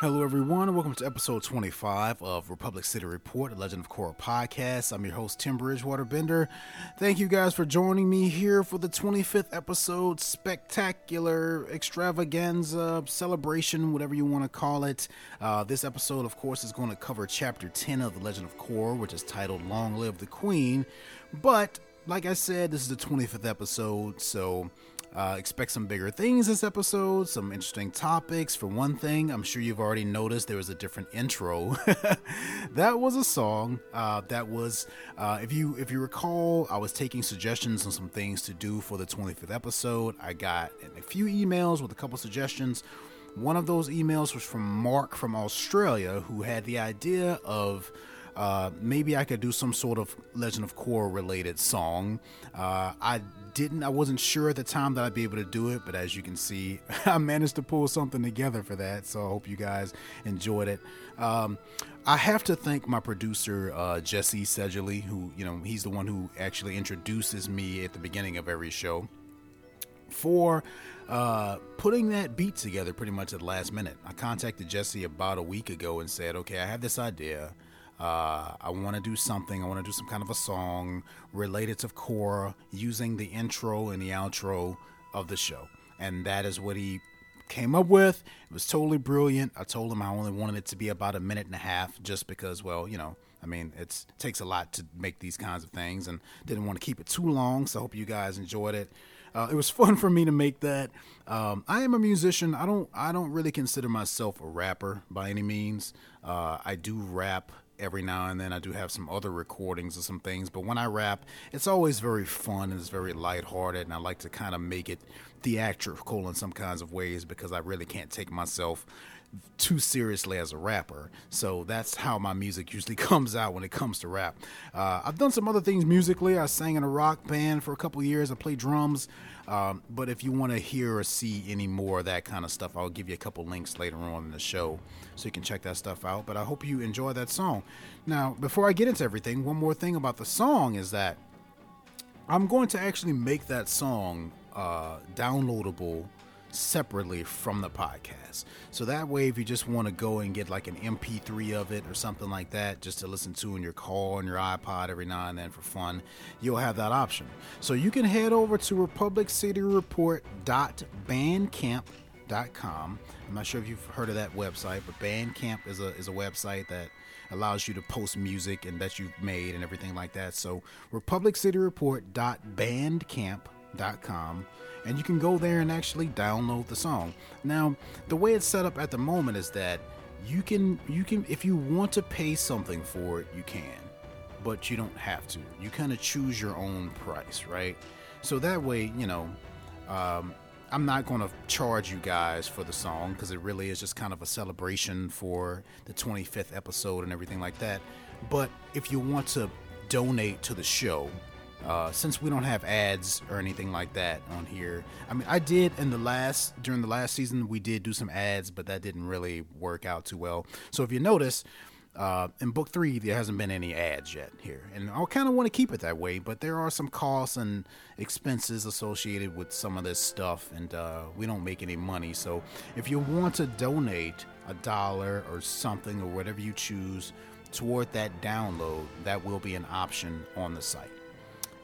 Hello, everyone, welcome to episode 25 of Republic City Report, a Legend of Korra podcast. I'm your host, Tim Bridgewater Bender. Thank you guys for joining me here for the 25th episode, spectacular extravaganza, celebration, whatever you want to call it. Uh, this episode, of course, is going to cover chapter 10 of The Legend of Korra, which is titled Long Live the Queen. But, like I said, this is the 25th episode, so uh, expect some bigger things this episode, some interesting topics. For one thing, I'm sure you've already noticed there was a different intro. that was a song. Uh, that was, uh, if you if you recall, I was taking suggestions on some things to do for the 25th episode. I got a few emails with a couple suggestions. One of those emails was from Mark from Australia, who had the idea of uh, maybe I could do some sort of Legend of Korra related song. Uh, I didn't, I wasn't sure at the time that I'd be able to do it, but as you can see, I managed to pull something together for that. So I hope you guys enjoyed it. Um, I have to thank my producer, uh, Jesse Sedgley, who, you know, he's the one who actually introduces me at the beginning of every show for uh, putting that beat together pretty much at the last minute. I contacted Jesse about a week ago and said, okay, I have this idea. Uh, I want to do something. I want to do some kind of a song related to Korra using the intro and the outro of the show. And that is what he came up with. It was totally brilliant. I told him I only wanted it to be about a minute and a half just because, well, you know, I mean, it takes a lot to make these kinds of things and didn't want to keep it too long. So I hope you guys enjoyed it. Uh, it was fun for me to make that. Um, I am a musician. I don't. I don't really consider myself a rapper by any means. Uh, I do rap every now and then. I do have some other recordings of some things, but when I rap, it's always very fun and it's very lighthearted, and I like to kind of make it theatrical in some kinds of ways because I really can't take myself too seriously as a rapper. So that's how my music usually comes out when it comes to rap. Uh, I've done some other things musically. I sang in a rock band for a couple years. I play drums. Um, but if you want to hear or see any more of that kind of stuff, I'll give you a couple links later on in the show so you can check that stuff out. But I hope you enjoy that song. Now, before I get into everything, one more thing about the song is that I'm going to actually make that song uh, downloadable separately from the podcast. So that way, if you just want to go and get like an MP3 of it or something like that, just to listen to in your car on your iPod every now and then for fun, you'll have that option. So you can head over to republiccityreport.bandcamp.com. I'm not sure if you've heard of that website, but Bandcamp is a is a website that allows you to post music and that you've made and everything like that. So republiccityreport.bandcamp.com and you can go there and actually download the song. Now, the way it's set up at the moment is that you can you can if you want to pay something for it, you can, but you don't have to. You kind of choose your own price, right? So that way, you know, um, I'm not going to charge you guys for the song because it really is just kind of a celebration for the 25th episode and everything like that. But if you want to donate to the show, uh, since we don't have ads or anything like that on here, I mean, I did in the last during the last season we did do some ads, but that didn't really work out too well. So if you notice, uh, in book three there hasn't been any ads yet here, and I kind of want to keep it that way. But there are some costs and expenses associated with some of this stuff, and uh, we don't make any money. So if you want to donate a dollar or something or whatever you choose toward that download, that will be an option on the site.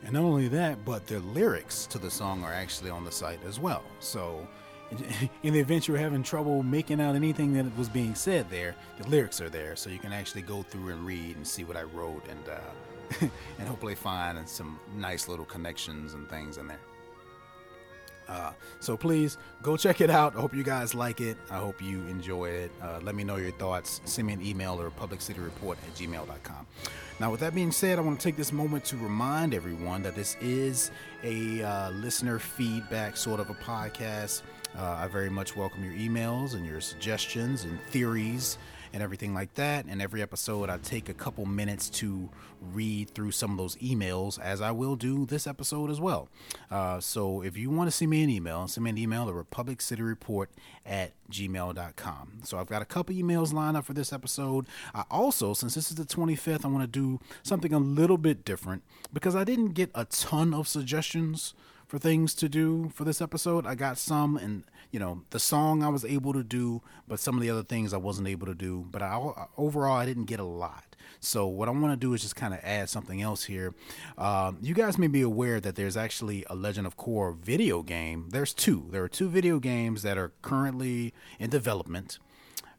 And not only that, but the lyrics to the song are actually on the site as well. So, in the event you're having trouble making out anything that was being said there, the lyrics are there, so you can actually go through and read and see what I wrote, and uh, and hopefully find some nice little connections and things in there. Uh, so please go check it out. I hope you guys like it. I hope you enjoy it. Uh, let me know your thoughts. Send me an email or publiccityreport at gmail.com. Now, with that being said, I want to take this moment to remind everyone that this is a uh, listener feedback sort of a podcast. Uh, I very much welcome your emails and your suggestions and theories and everything like that. And every episode, I take a couple minutes to read through some of those emails, as I will do this episode as well. Uh, so if you want to send me an email, send me an email to republiccityreport at gmail.com. So I've got a couple emails lined up for this episode. I also, since this is the 25th, I want to do something a little bit different because I didn't get a ton of suggestions for things to do for this episode. I got some, and you know, the song I was able to do, but some of the other things I wasn't able to do. But I, overall, I didn't get a lot. So what I want to do is just kind of add something else here. Um, you guys may be aware that there's actually a Legend of Korra video game. There's two. There are two video games that are currently in development.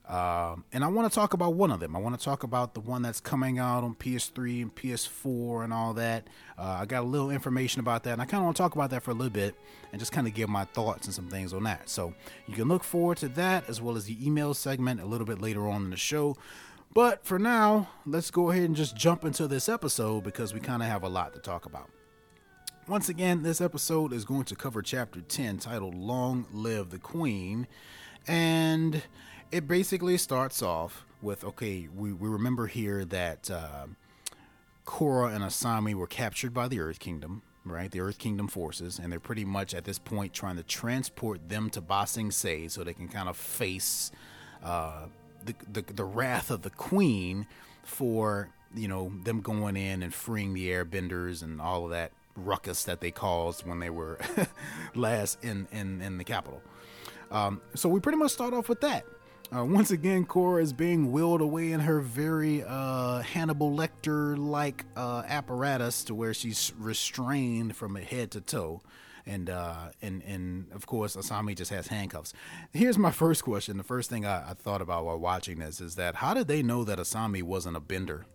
Uh, and I want to talk about one of them. I want to talk about the one that's coming out on PS3 and PS4 and all that. Uh, I got a little information about that, and I kind of want to talk about that for a little bit and just kind of give my thoughts and some things on that. So you can look forward to that as well as the email segment a little bit later on in the show. But for now, let's go ahead and just jump into this episode because we kind of have a lot to talk about. Once again, this episode is going to cover chapter 10 titled Long Live the Queen. And it basically starts off with okay, we, we remember here that uh, Korra and Asami were captured by the Earth Kingdom, right? The Earth Kingdom forces, and they're pretty much at this point trying to transport them to Ba Sing Se so they can kind of face uh, the, the the wrath of the queen for you know them going in and freeing the airbenders and all of that ruckus that they caused when they were last in in in the capital. Um, so we pretty much start off with that. Uh, once again, Korra is being wheeled away in her very uh, Hannibal Lecter like uh, apparatus to where she's restrained from head to toe and uh, and and of course Asami just has handcuffs. Here's my first question. The first thing I, I thought about while watching this is that how did they know that Asami wasn't a bender?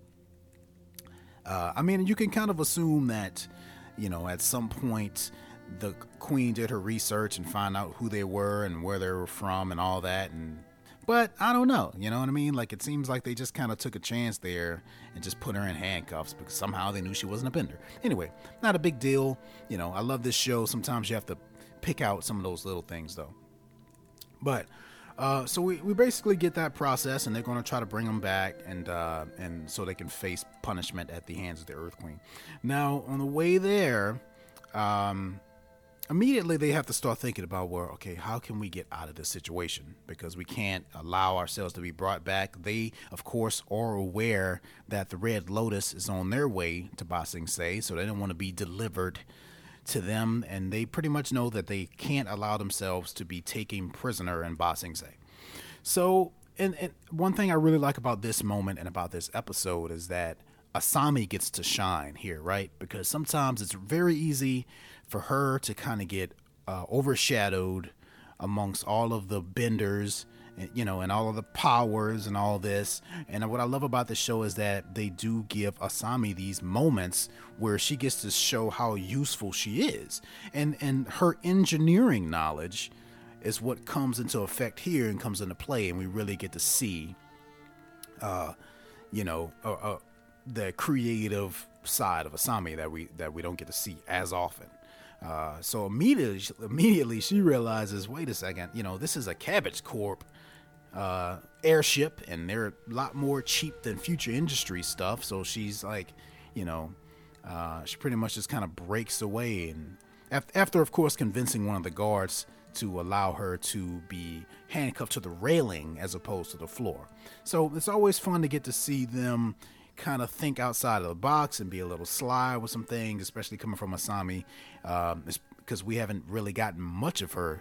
Uh, I mean, you can kind of assume that you know at some point the queen did her research and found out who they were and where they were from and all that and but I don't know, you know what I mean? Like it seems like they just kind of took a chance there and just put her in handcuffs because somehow they knew she wasn't a bender. Anyway, not a big deal. You know, I love this show. Sometimes you have to pick out some of those little things though. But uh, so we, we basically get that process, and they're going to try to bring them back, and uh, and so they can face punishment at the hands of the Earth Queen. Now, on the way there, um, immediately they have to start thinking about well okay how can we get out of this situation? Because we can't allow ourselves to be brought back. They of course are aware that the red lotus is on their way to Ba Sing Se so they don't want to be delivered to them and they pretty much know that they can't allow themselves to be taken prisoner in Ba Sing Se. So and, and one thing i really like about this moment and about this episode is that asami gets to shine here right? Because sometimes it's very easy for her to kind of get uh, overshadowed amongst all of the benders you know and all of the powers and all this. And what i love about the show is that they do give asami these moments where she gets to show how useful she is. And and her engineering knowledge is what comes into effect here and comes into play and we really get to see uh you know uh, the creative side of asami that we that we don't get to see as often uh, so immediately, immediately she realizes, wait a second, you know, this is a Cabbage Corp uh, airship, and they're a lot more cheap than Future Industry stuff. So she's like, you know, uh, she pretty much just kind of breaks away, and after, after, of course, convincing one of the guards to allow her to be handcuffed to the railing as opposed to the floor. So it's always fun to get to see them kind of think outside of the box and be a little sly with some things, especially coming from Asami, because um, we haven't really gotten much of her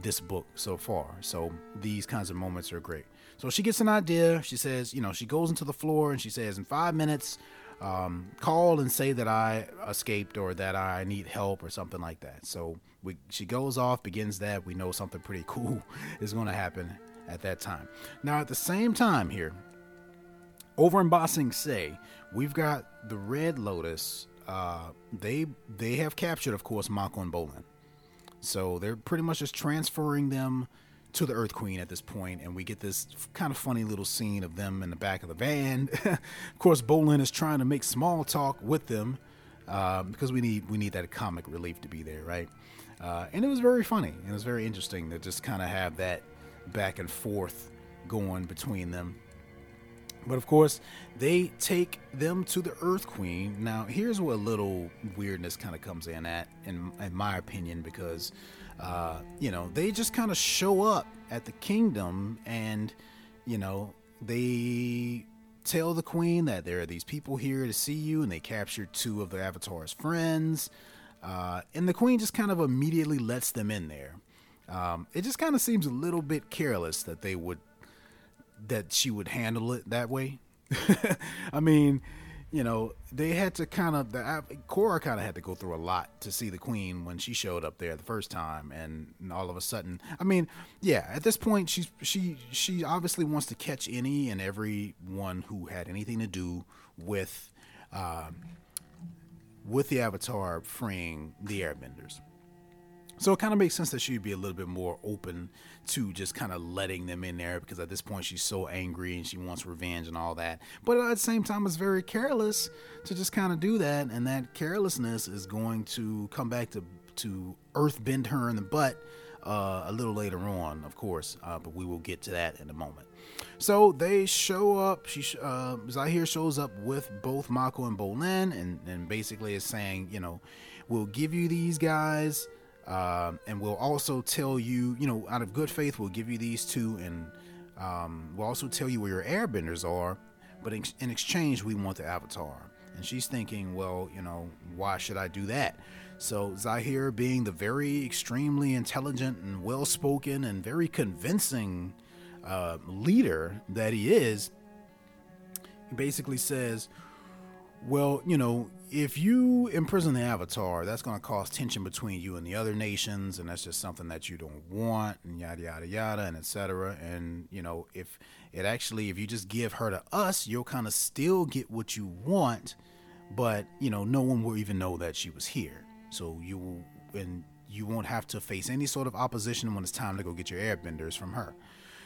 this book so far. So these kinds of moments are great. So she gets an idea. She says, you know, she goes into the floor and she says, in five minutes, um, call and say that I escaped or that I need help or something like that. So we, she goes off, begins that. We know something pretty cool is going to happen at that time. Now, at the same time here, over in Ba Sing Se, we've got the Red Lotus. Uh, they they have captured, of course, Mako and Bolin. So they're pretty much just transferring them to the Earth Queen at this point, and we get this kind of funny little scene of them in the back of the van. of course, Bolin is trying to make small talk with them uh, because we need we need that comic relief to be there, right? Uh, and it was very funny. And it was very interesting to just kind of have that back and forth going between them. But of course, they take them to the Earth Queen. Now, here's where a little weirdness kind of comes in at, in, in my opinion, because, uh, you know, they just kind of show up at the kingdom and, you know, they tell the queen that there are these people here to see you and they captured two of the avatar's friends. Uh, and the queen just kind of immediately lets them in there. Um, it just kind of seems a little bit careless that they would that she would handle it that way. I mean, you know, they had to kind of the Korra kind of had to go through a lot to see the queen when she showed up there the first time, and, and, all of a sudden, I mean, yeah, at this point, she's she she obviously wants to catch any and everyone who had anything to do with uh, with the Avatar freeing the Airbenders. So it kind of makes sense that she'd be a little bit more open to just kind of letting them in there because at this point she's so angry and she wants revenge and all that. But at the same time, it's very careless to just kind of do that, and that carelessness is going to come back to to earth bend her in the butt uh, a little later on, of course. Uh, but we will get to that in a moment. So they show up. She uh, Zahir shows up with both Mako and Bolin, and and basically is saying, you know, we'll give you these guys. Um, and we'll also tell you, you know, out of good faith, we'll give you these two, and um, we'll also tell you where your airbenders are. But in, in, exchange, we want the avatar. And she's thinking, well, you know, why should I do that? So Zahir, being the very extremely intelligent and well spoken and very convincing uh, leader that he is, he basically says, well, you know, if you imprison the avatar, that's going to cause tension between you and the other nations, and that's just something that you don't want, and yada yada yada, and etc. And you know, if it actually, if you just give her to us, you'll kind of still get what you want, but you know, no one will even know that she was here. So you will, and you won't have to face any sort of opposition when it's time to go get your airbenders from her.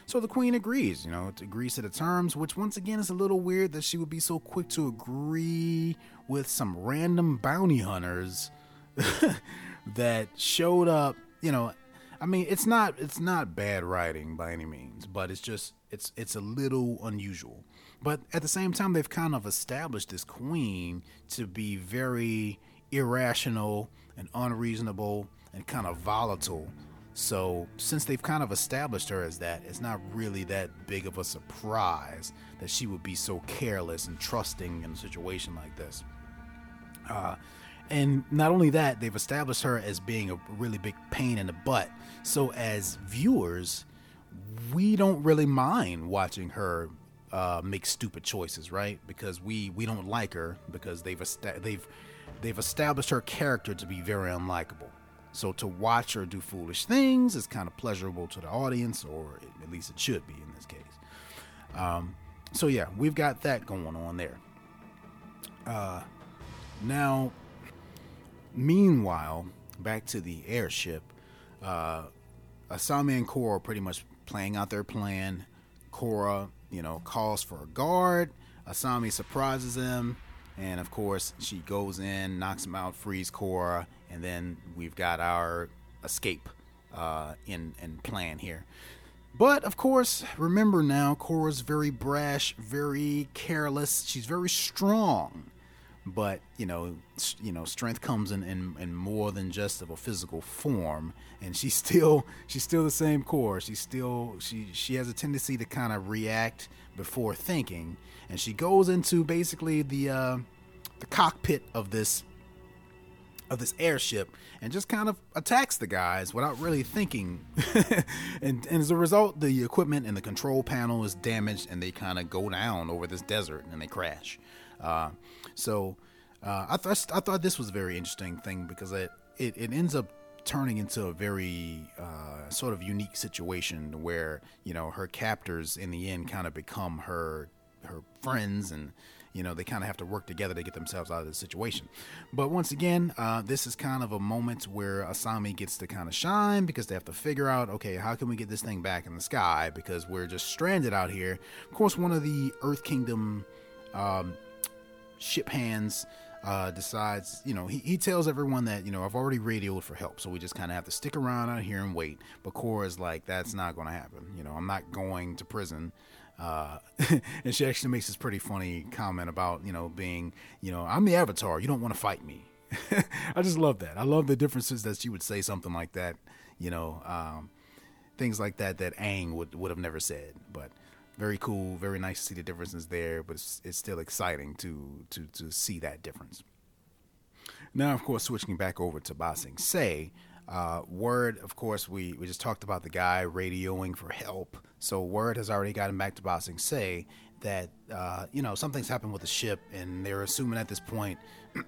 So the queen agrees, you know, it agrees to the terms, which once again is a little weird that she would be so quick to agree with some random bounty hunters that showed up, you know, I mean, it's not it's not bad writing by any means, but it's just it's it's a little unusual. But at the same time they've kind of established this queen to be very irrational and unreasonable and kind of volatile so, since they've kind of established her as that, it's not really that big of a surprise that she would be so careless and trusting in a situation like this. Uh, and not only that, they've established her as being a really big pain in the butt. So, as viewers, we don't really mind watching her uh, make stupid choices, right? Because we we don't like her because they've they've they've established her character to be very unlikable. So to watch her do foolish things is kind of pleasurable to the audience, or at least it should be in this case. Um, so yeah, we've got that going on there. Uh, now, meanwhile, back to the airship, uh, Asami and Korra pretty much playing out their plan. Korra, you know, calls for a guard. Asami surprises him, and of course, she goes in, knocks him out, frees Korra, and then we've got our escape uh, in plan here. But of course, remember now, Korra's very brash, very careless. She's very strong, but you know, you know, strength comes in, in, in more than just of a physical form. And she's still she's still the same Korra. She's still she she has a tendency to kind of react before thinking, and she goes into basically the uh, the cockpit of this of this airship and just kind of attacks the guys without really thinking. and, and, as a result, the equipment and the control panel is damaged and they kind of go down over this desert and they crash. Uh, so uh, I, th- I thought this was a very interesting thing because it, it, it ends up turning into a very uh, sort of unique situation where, you know, her captors in the end kind of become her her friends and you know they kind of have to work together to get themselves out of the situation but once again uh, this is kind of a moment where asami gets to kind of shine because they have to figure out okay how can we get this thing back in the sky because we're just stranded out here of course one of the earth kingdom um, ship hands uh, decides, you know, he, he tells everyone that, you know, I've already radioed for help, so we just kind of have to stick around out here and wait. But Korra's like, that's not going to happen. You know, I'm not going to prison uh, and she actually makes this pretty funny comment about, you know, being, you know, I'm the avatar. You don't want to fight me. I just love that. I love the differences that she would say something like that, you know, um, things like that that Aang would, would have never said. But very cool, very nice to see the differences there, but it's, it's still exciting to, to, to see that difference. now, of course, switching back over to Ba Sing Se, uh, Word, of course, we, we just talked about the guy radioing for help. So Word has already gotten back to Ba Sing Se that, uh, you know, something's happened with the ship, and they're assuming at this point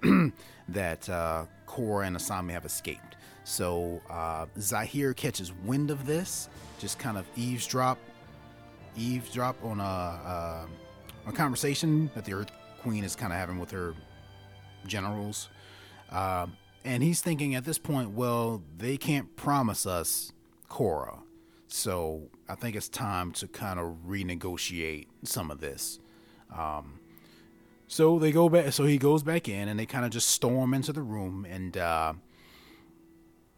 that uh, and Asami have escaped. So uh, Zahir catches wind of this, just kind of eavesdrop, eavesdrop on a, a, a conversation that the Earth Queen is kind of having with her generals. Uh, and he's thinking at this point, well, they can't promise us Korra. So I think it's time to kind of renegotiate some of this. Um, so they go back. So he goes back in, and they kind of just storm into the room, and uh,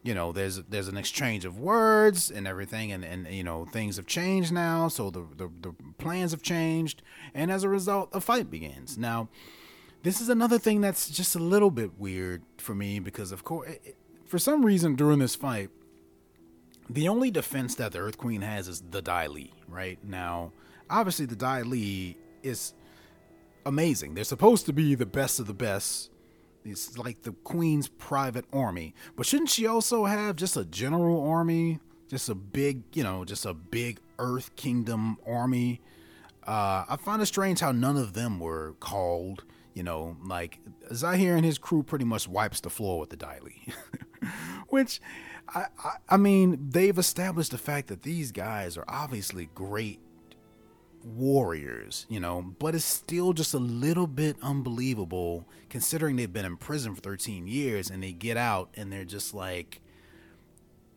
you know, there's there's an exchange of words and everything, and and you know things have changed now. So the the, the plans have changed, and as a result, a fight begins. Now, this is another thing that's just a little bit weird for me because, of course, it, for some reason during this fight, the only defense that the Earth Queen has is the Dai Li, right? Now, obviously, the Dai Li is amazing. They're supposed to be the best of the best. It's like the Queen's private army. But shouldn't she also have just a general army? Just a big, you know, just a big Earth Kingdom army? Uh, I find it strange how none of them were called. You know, like Zahir and his crew pretty much wipes the floor with the Dai Li. Which, I, I, I mean, they've established the fact that these guys are obviously great warriors, you know, but it's still just a little bit unbelievable considering they've been in prison for 13 years and they get out and they're just like,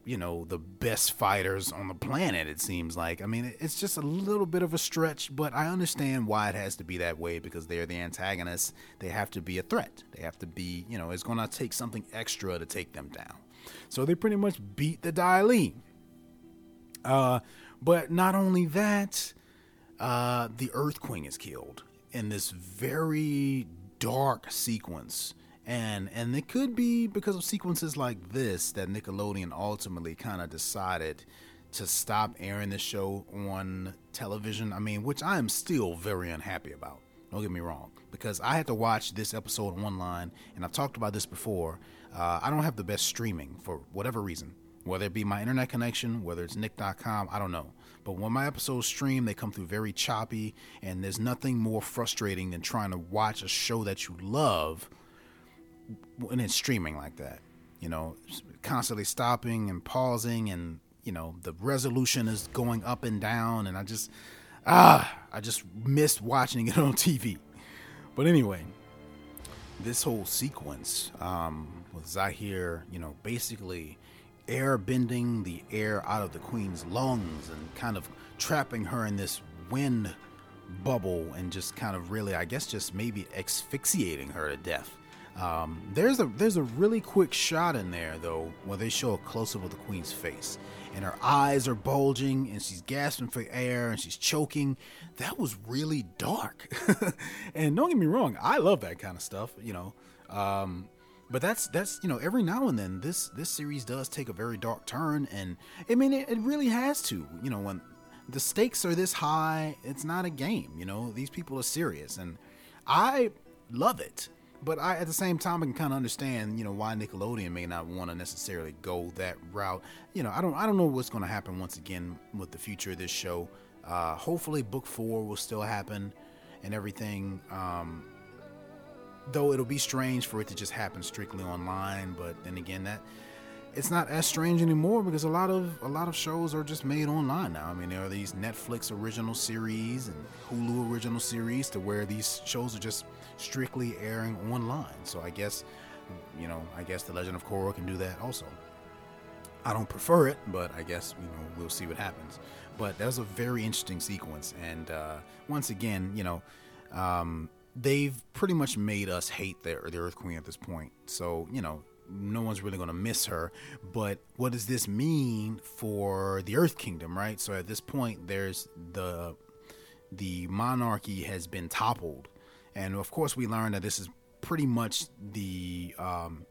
you know, the best fighters on the planet, it seems like. I mean, it's just a little bit of a stretch, but I understand why it has to be that way because they're the antagonists. They have to be a threat. They have to be, you know, it's going to take something extra to take them down. So they pretty much beat the Dai Li. Uh, but not only that, uh, the Earth Queen is killed in this very dark sequence. And and it could be because of sequences like this that Nickelodeon ultimately kind of decided to stop airing the show on television. I mean, which I am still very unhappy about. Don't get me wrong, because I had to watch this episode online, and I've talked about this before. Uh, I don't have the best streaming for whatever reason, whether it be my internet connection, whether it's Nick.com, I don't know. But when my episodes stream, they come through very choppy, and there's nothing more frustrating than trying to watch a show that you love when it's streaming like that. You know, constantly stopping and pausing, and you know the resolution is going up and down, and I just ah, I just missed watching it on TV. But anyway, this whole sequence um, with Zahir, you know, basically air bending the air out of the queen's lungs and kind of trapping her in this wind bubble and just kind of really, I guess, just maybe asphyxiating her to death. Um, there's a there's a really quick shot in there though where they show a close up of the queen's face and her eyes are bulging and she's gasping for air and she's choking. That was really dark. and don't get me wrong, I love that kind of stuff. You know, um, but that's that's you know every now and then this this series does take a very dark turn and i mean it, it really has to you know when the stakes are this high it's not a game you know these people are serious and i love it but I, at the same time, I can kind of understand, you know, why Nickelodeon may not want to necessarily go that route. You know, I don't, I don't know what's going to happen once again with the future of this show. Uh, hopefully, book four will still happen and everything. Um, though it'll be strange for it to just happen strictly online but then again that it's not as strange anymore because a lot of a lot of shows are just made online now. I mean, there are these Netflix original series and Hulu original series to where these shows are just strictly airing online. So I guess, you know, I guess The Legend of Korra can do that also. I don't prefer it, but I guess you know we'll see what happens. But that was a very interesting sequence, and uh, once again, you know, um, they've pretty much made us hate the, the Earth Queen at this point. So, you know, no one's really going to miss her. But what does this mean for the Earth Kingdom, right? So at this point, there's the the monarchy has been toppled, and of course, we learn that this is pretty much the um,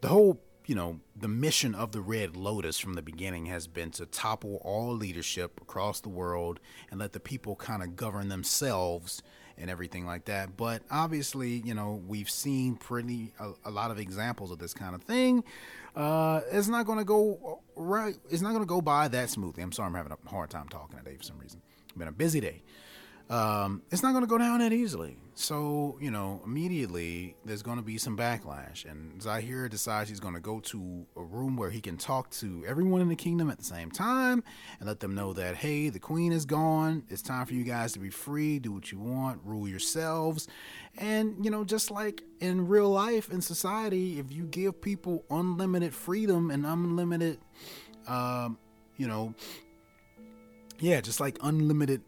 the whole you know the mission of the Red Lotus from the beginning has been to topple all leadership across the world and let the people kind of govern themselves and everything like that. But obviously, you know, we've seen pretty a, a lot of examples of this kind of thing. Uh, it's not going to go right. It's not going to go by that smoothly. I'm sorry, I'm having a hard time talking today for some reason. It's been a busy day um, it's not going to go down that easily. So, you know, immediately there's going to be some backlash. And Zahir decides he's going to go to a room where he can talk to everyone in the kingdom at the same time and let them know that, hey, the queen is gone. It's time for you guys to be free, do what you want, rule yourselves. And, you know, just like in real life, in society, if you give people unlimited freedom and unlimited, um, you know, yeah, just like unlimited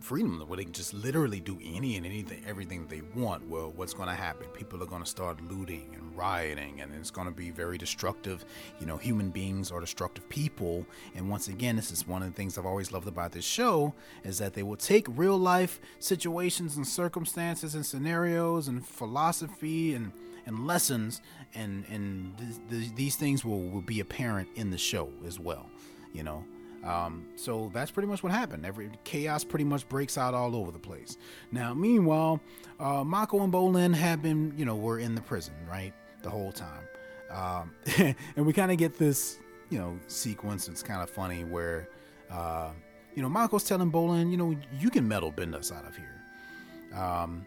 freedom where they can just literally do any and anything, everything they want. Well, what's going to happen? People are going to start looting and rioting, and it's going to be very destructive. You know, human beings are destructive people. And once again, this is one of the things I've always loved about this show is that they will take real life situations and circumstances and scenarios and philosophy and and lessons and and th- th- these things will, will be apparent in the show as well you know um, so that's pretty much what happened. Every chaos pretty much breaks out all over the place. Now, meanwhile, uh, Mako and Bolin have been, you know, were in the prison right the whole time, um, and we kind of get this, you know, sequence. It's kind of funny where, uh, you know, Mako's telling Bolin, you know, you can metal bend us out of here. Um,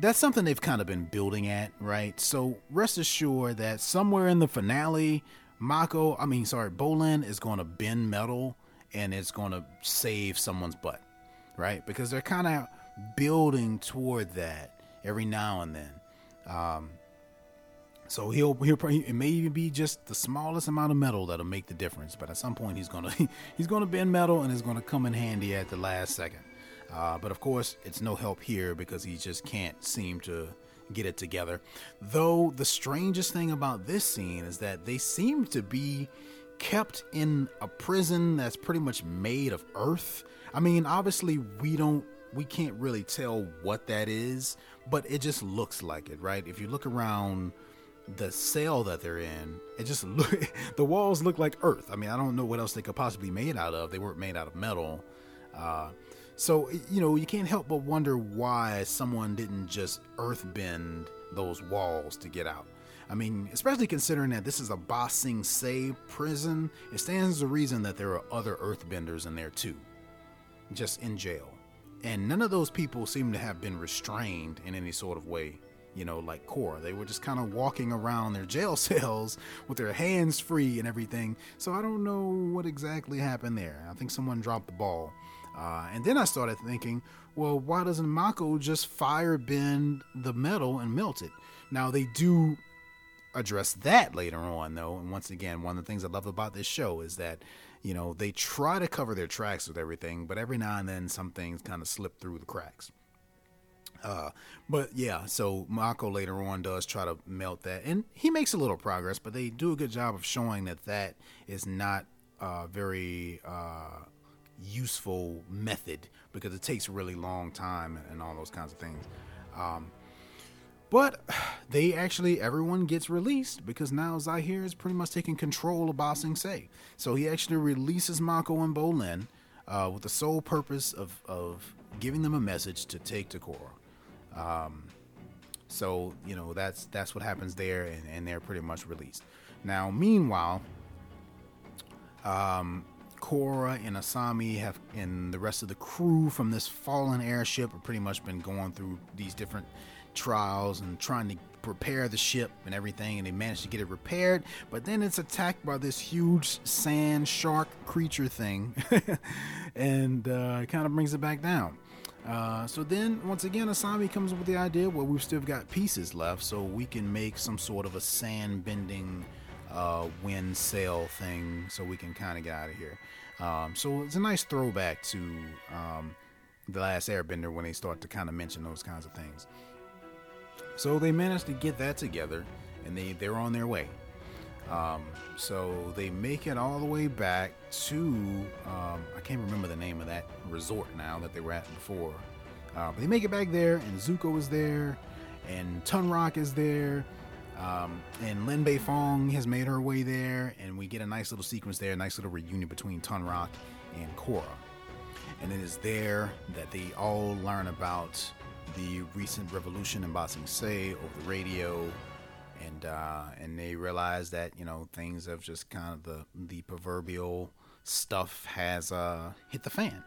that's something they've kind of been building at, right? So rest assured that somewhere in the finale, Mako, I mean, sorry, Bolin is going to bend metal and it's going to save someone's butt, right? Because they're kind of building toward that every now and then. Um, so he'll he'll probably, it may even be just the smallest amount of metal that'll make the difference. But at some point he's gonna he's gonna bend metal and it's gonna come in handy at the last second. Uh, but of course it's no help here because he just can't seem to get it together. Though the strangest thing about this scene is that they seem to be kept in a prison that's pretty much made of earth. I mean, obviously we don't we can't really tell what that is, but it just looks like it, right? If you look around the cell that they're in, it just look the walls look like earth. I mean, I don't know what else they could possibly be made out of. They weren't made out of metal. Uh, so, you know, you can't help but wonder why someone didn't just earthbend those walls to get out. I mean, especially considering that this is a Ba Sing Se prison, it stands to reason that there are other earthbenders in there too, just in jail. And none of those people seem to have been restrained in any sort of way, you know, like Korra. They were just kind of walking around their jail cells with their hands free and everything. So I don't know what exactly happened there. I think someone dropped the ball. Uh, and then I started thinking, well, why doesn't Mako just fire bend the metal and melt it? Now they do address that later on, though. And once again, one of the things I love about this show is that you know they try to cover their tracks with everything, but every now and then some things kind of slip through the cracks. Uh, but yeah, so Mako later on does try to melt that, and he makes a little progress. But they do a good job of showing that that is not uh, very uh, useful method because it takes a really long time and all those kinds of things. Um, but they actually, everyone gets released because now Zahir is pretty much taking control of Ba Sing Se. So he actually releases Mako and Bolin uh, with the sole purpose of, of giving them a message to take to Korra. Um, so you know that's that's what happens there, and, and they're pretty much released. Now, meanwhile, um, Korra and Asami have, and the rest of the crew from this fallen airship have pretty much been going through these different trials and trying to prepare the ship and everything, and they managed to get it repaired. But then it's attacked by this huge sand shark creature thing, and uh, it kind of brings it back down. Uh, so then, once again, Asami comes up with the idea well, we've still got pieces left, so we can make some sort of a sand bending uh, wind sail thing so we can kind of get out of here. Um, so it's a nice throwback to um, the last Airbender when they start to kind of mention those kinds of things. So they managed to get that together, and they they're on their way. Um, so they make it all the way back to um, I can't remember the name of that resort now that they were at before. Uh, but they make it back there, and Zuko is there, and Tonraq is there, um, and Lin Beifong has made her way there, and we get a nice little sequence there, a nice little reunion between Tonraq and Korra. And it is there that they all learn about the recent revolution in Ba Sing Se over the radio, and uh, and they realize that you know things have just kind of the the proverbial stuff has uh, hit the fan.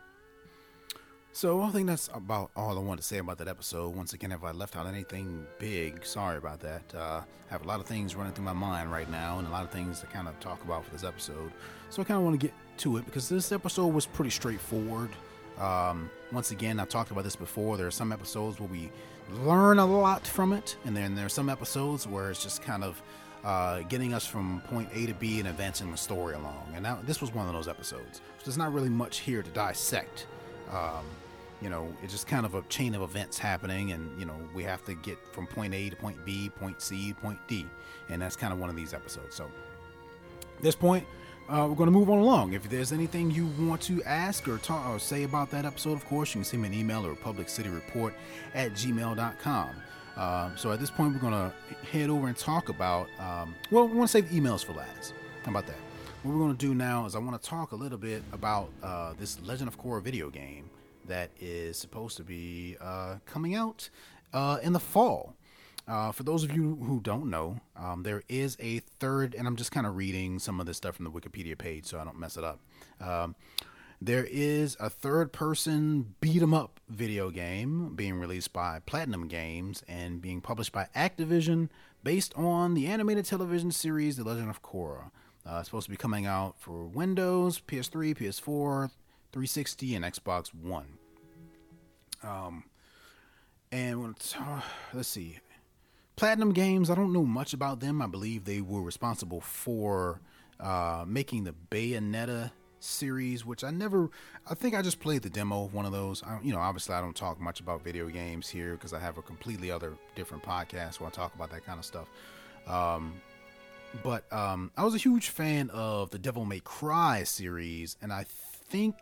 So I think that's about all I wanted to say about that episode. Once again, if I left out anything big, sorry about that. Uh, I have a lot of things running through my mind right now, and a lot of things to kind of talk about for this episode. So I kind of want to get to it because this episode was pretty straightforward. Um, once again, I've talked about this before. There are some episodes where we learn a lot from it, and then there are some episodes where it's just kind of uh, getting us from point A to B and advancing the story along. And now this was one of those episodes. So there's not really much here to dissect. Um, you know, it's just kind of a chain of events happening, and you know, we have to get from point A to point B, point C, point D, and that's kind of one of these episodes. So, this point, uh, we're going to move on along. If there's anything you want to ask or talk or say about that episode, of course, you can send me an email or publiccityreport at gmail.com. Uh, so at this point, we're going to head over and talk about, um, well, we want to save emails for last. How about that? What we're going to do now is I want to talk a little bit about uh, this Legend of Korra video game that is supposed to be uh, coming out uh, in the fall. Uh, for those of you who don't know, um, there is a third, and I'm just kind of reading some of this stuff from the Wikipedia page so I don't mess it up. Um, there is a third person beat 'em up video game being released by Platinum Games and being published by Activision based on the animated television series The Legend of Korra. Uh, it's supposed to be coming out for Windows, PS3, PS4, 360, and Xbox One. Um, and uh, let's see, Platinum Games. I don't know much about them. I believe they were responsible for uh, making the Bayonetta series, which I never. I think I just played the demo of one of those. I, you know, obviously I don't talk much about video games here because I have a completely other different podcast where I talk about that kind of stuff. Um, but um, I was a huge fan of the Devil May Cry series, and I think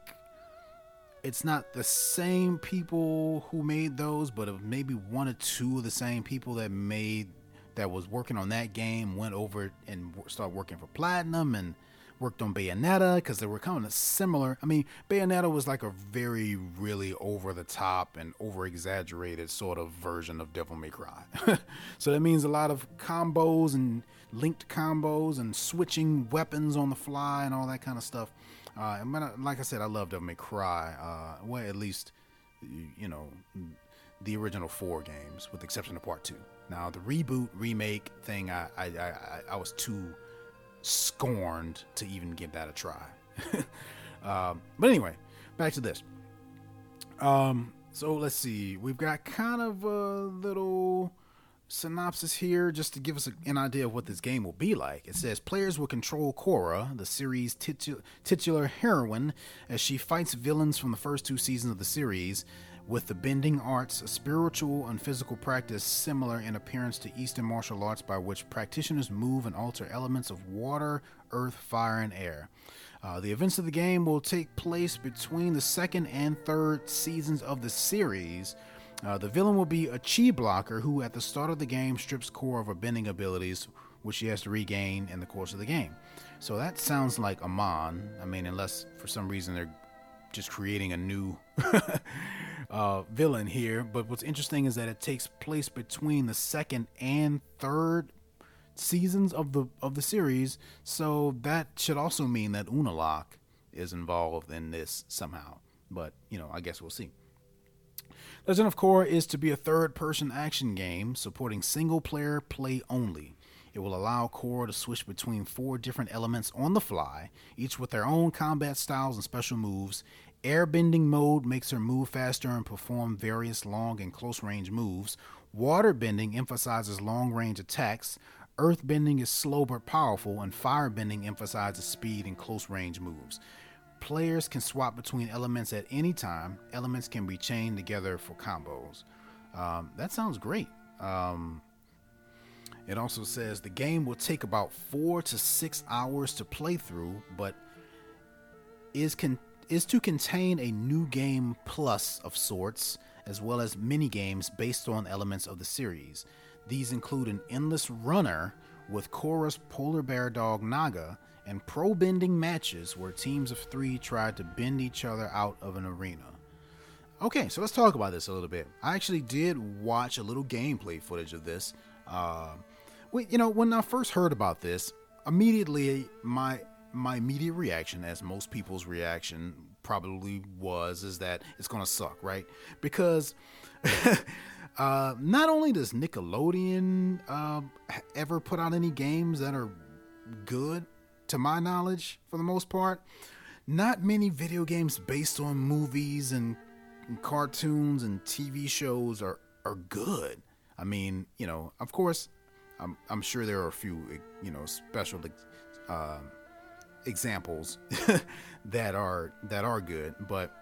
it's not the same people who made those, but maybe one or two of the same people that made that was working on that game went over and started working for Platinum and worked on Bayonetta because they were kind of similar. I mean, Bayonetta was like a very, really over the top and over exaggerated sort of version of Devil May Cry. so that means a lot of combos and linked combos and switching weapons on the fly and all that kind of stuff. Uh, like I said, I love Devil May Cry. Uh, well, at least you know the original four games, with the exception of Part Two. Now the reboot remake thing, I I, I, I was too scorned to even give that a try. um, but anyway, back to this. Um, so let's see. We've got kind of a little synopsis here just to give us an idea of what this game will be like. It says players will control Korra, the series' titu- titular heroine, as she fights villains from the first two seasons of the series. With the bending arts, a spiritual and physical practice similar in appearance to Eastern martial arts by which practitioners move and alter elements of water, earth, fire, and air. Uh, the events of the game will take place between the second and third seasons of the series, uh, the villain will be a chi blocker who, at the start of the game, strips Korra of her bending abilities, which she has to regain in the course of the game. So that sounds like Amon. I mean, unless for some reason they're just creating a new uh, villain here. But what's interesting is that it takes place between the second and third seasons of the of the series. So that should also mean that Unalaq is involved in this somehow. But you know, I guess we'll see. Legend of Korra is to be a third person action game supporting single player play only. It will allow Korra to switch between four different elements on the fly, each with their own combat styles and special moves. Airbending mode makes her move faster and perform various long and close range moves. Water bending emphasizes long range attacks. Earth bending is slow but powerful, and fire bending emphasizes speed and close range moves. Players can swap between elements at any time. Elements can be chained together for combos. Um, that sounds great. Um, it also says the game will take about four to six hours to play through, but is con- is to contain a new game plus of sorts, as well as mini games based on elements of the series. These include an endless runner with Korra's polar bear dog Naga and pro bending matches where teams of three tried to bend each other out of an arena. Okay, so let's talk about this a little bit. I actually did watch a little gameplay footage of this. Uh, we, you know, when I first heard about this, immediately my my immediate reaction, as most people's reaction probably was, is that it's gonna suck, right? Because uh, not only does Nickelodeon uh, ever put out any games that are good, to my knowledge, for the most part, not many video games based on movies and, and cartoons and TV shows are are good. I mean, you know, of course, I'm, I'm sure there are a few, you know, special uh, examples that are that are good, but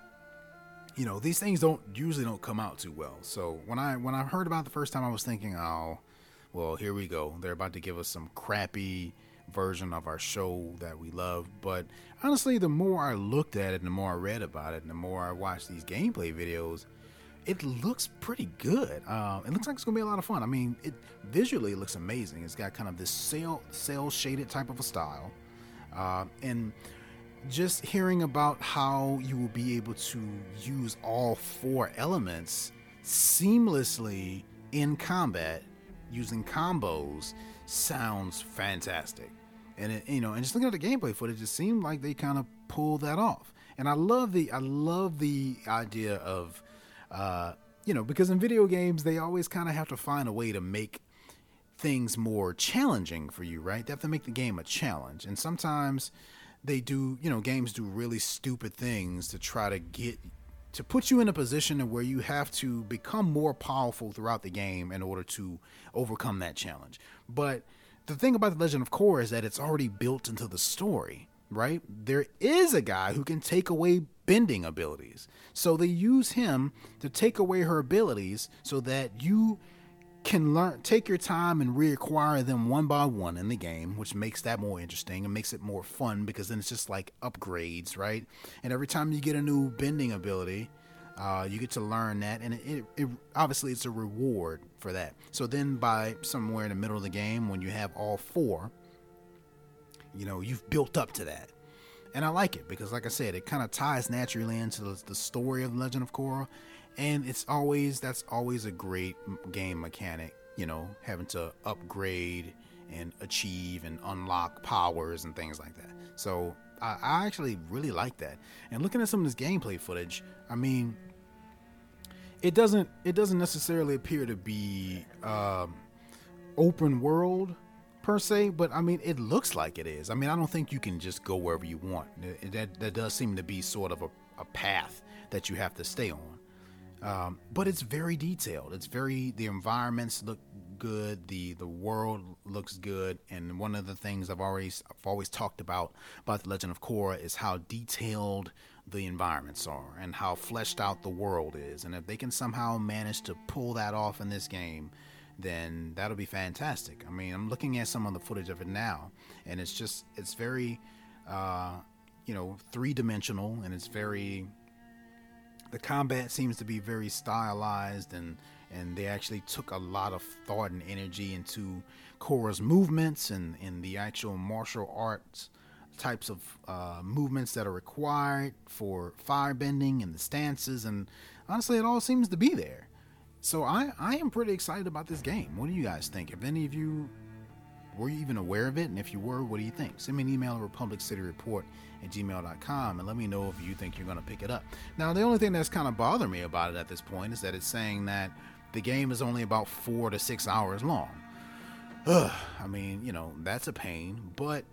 you know, these things don't usually don't come out too well. So when I when I heard about the first time, I was thinking, oh, well, here we go. They're about to give us some crappy version of our show that we love. But honestly, the more I looked at it, and the more I read about it, and the more I watched these gameplay videos, it looks pretty good. Um, it looks like it's gonna be a lot of fun. I mean, it visually it looks amazing. It's got kind of this cel cel shaded type of a style, uh, and just hearing about how you will be able to use all four elements seamlessly in combat using combos sounds fantastic. And it, you know, and just looking at the gameplay footage, it seemed like they kind of pulled that off. And I love the I love the idea of uh, you know, because in video games they always kind of have to find a way to make things more challenging for you, right? They have to make the game a challenge. And sometimes they do, you know, games do really stupid things to try to get to put you in a position where you have to become more powerful throughout the game in order to overcome that challenge. But the thing about the Legend of Korra is that it's already built into the story, right? There is a guy who can take away bending abilities. So they use him to take away her abilities so that you can learn take your time and reacquire them one by one in the game which makes that more interesting and makes it more fun because then it's just like upgrades right and every time you get a new bending ability uh, you get to learn that and it, it, it, obviously it's a reward for that. So then by somewhere in the middle of the game when you have all four you know you've built up to that. And i like it because like i said it kind of ties naturally into the, the story of legend of korra. And it's always that's always a great game mechanic you know having to upgrade and achieve and unlock powers and things like that. So I, I, actually really like that. And looking at some of this gameplay footage i mean it doesn't it doesn't necessarily appear to be um, open world per se but i mean it looks like it is i mean i don't think you can just go wherever you want that, that does seem to be sort of a, a path that you have to stay on um, but it's very detailed. It's very the environments look good. The the world looks good. And one of the things I've always I've always talked about about the Legend of Korra is how detailed the environments are and how fleshed out the world is. And if they can somehow manage to pull that off in this game, then that'll be fantastic. I mean, I'm looking at some of the footage of it now, and it's just it's very, uh, you know, three dimensional, and it's very the combat seems to be very stylized and and they actually took a lot of thought and energy into Korra's movements and, and the actual martial arts types of uh, movements that are required for fire bending and the stances and honestly it all seems to be there so I, I am pretty excited about this game what do you guys think if any of you were you even aware of it? And if you were, what do you think? Send me an email at republiccityreport at gmail.com and let me know if you think you're going to pick it up. Now, the only thing that's kind of bothering me about it at this point is that it's saying that the game is only about four to six hours long. Ugh, I mean, you know, that's a pain, but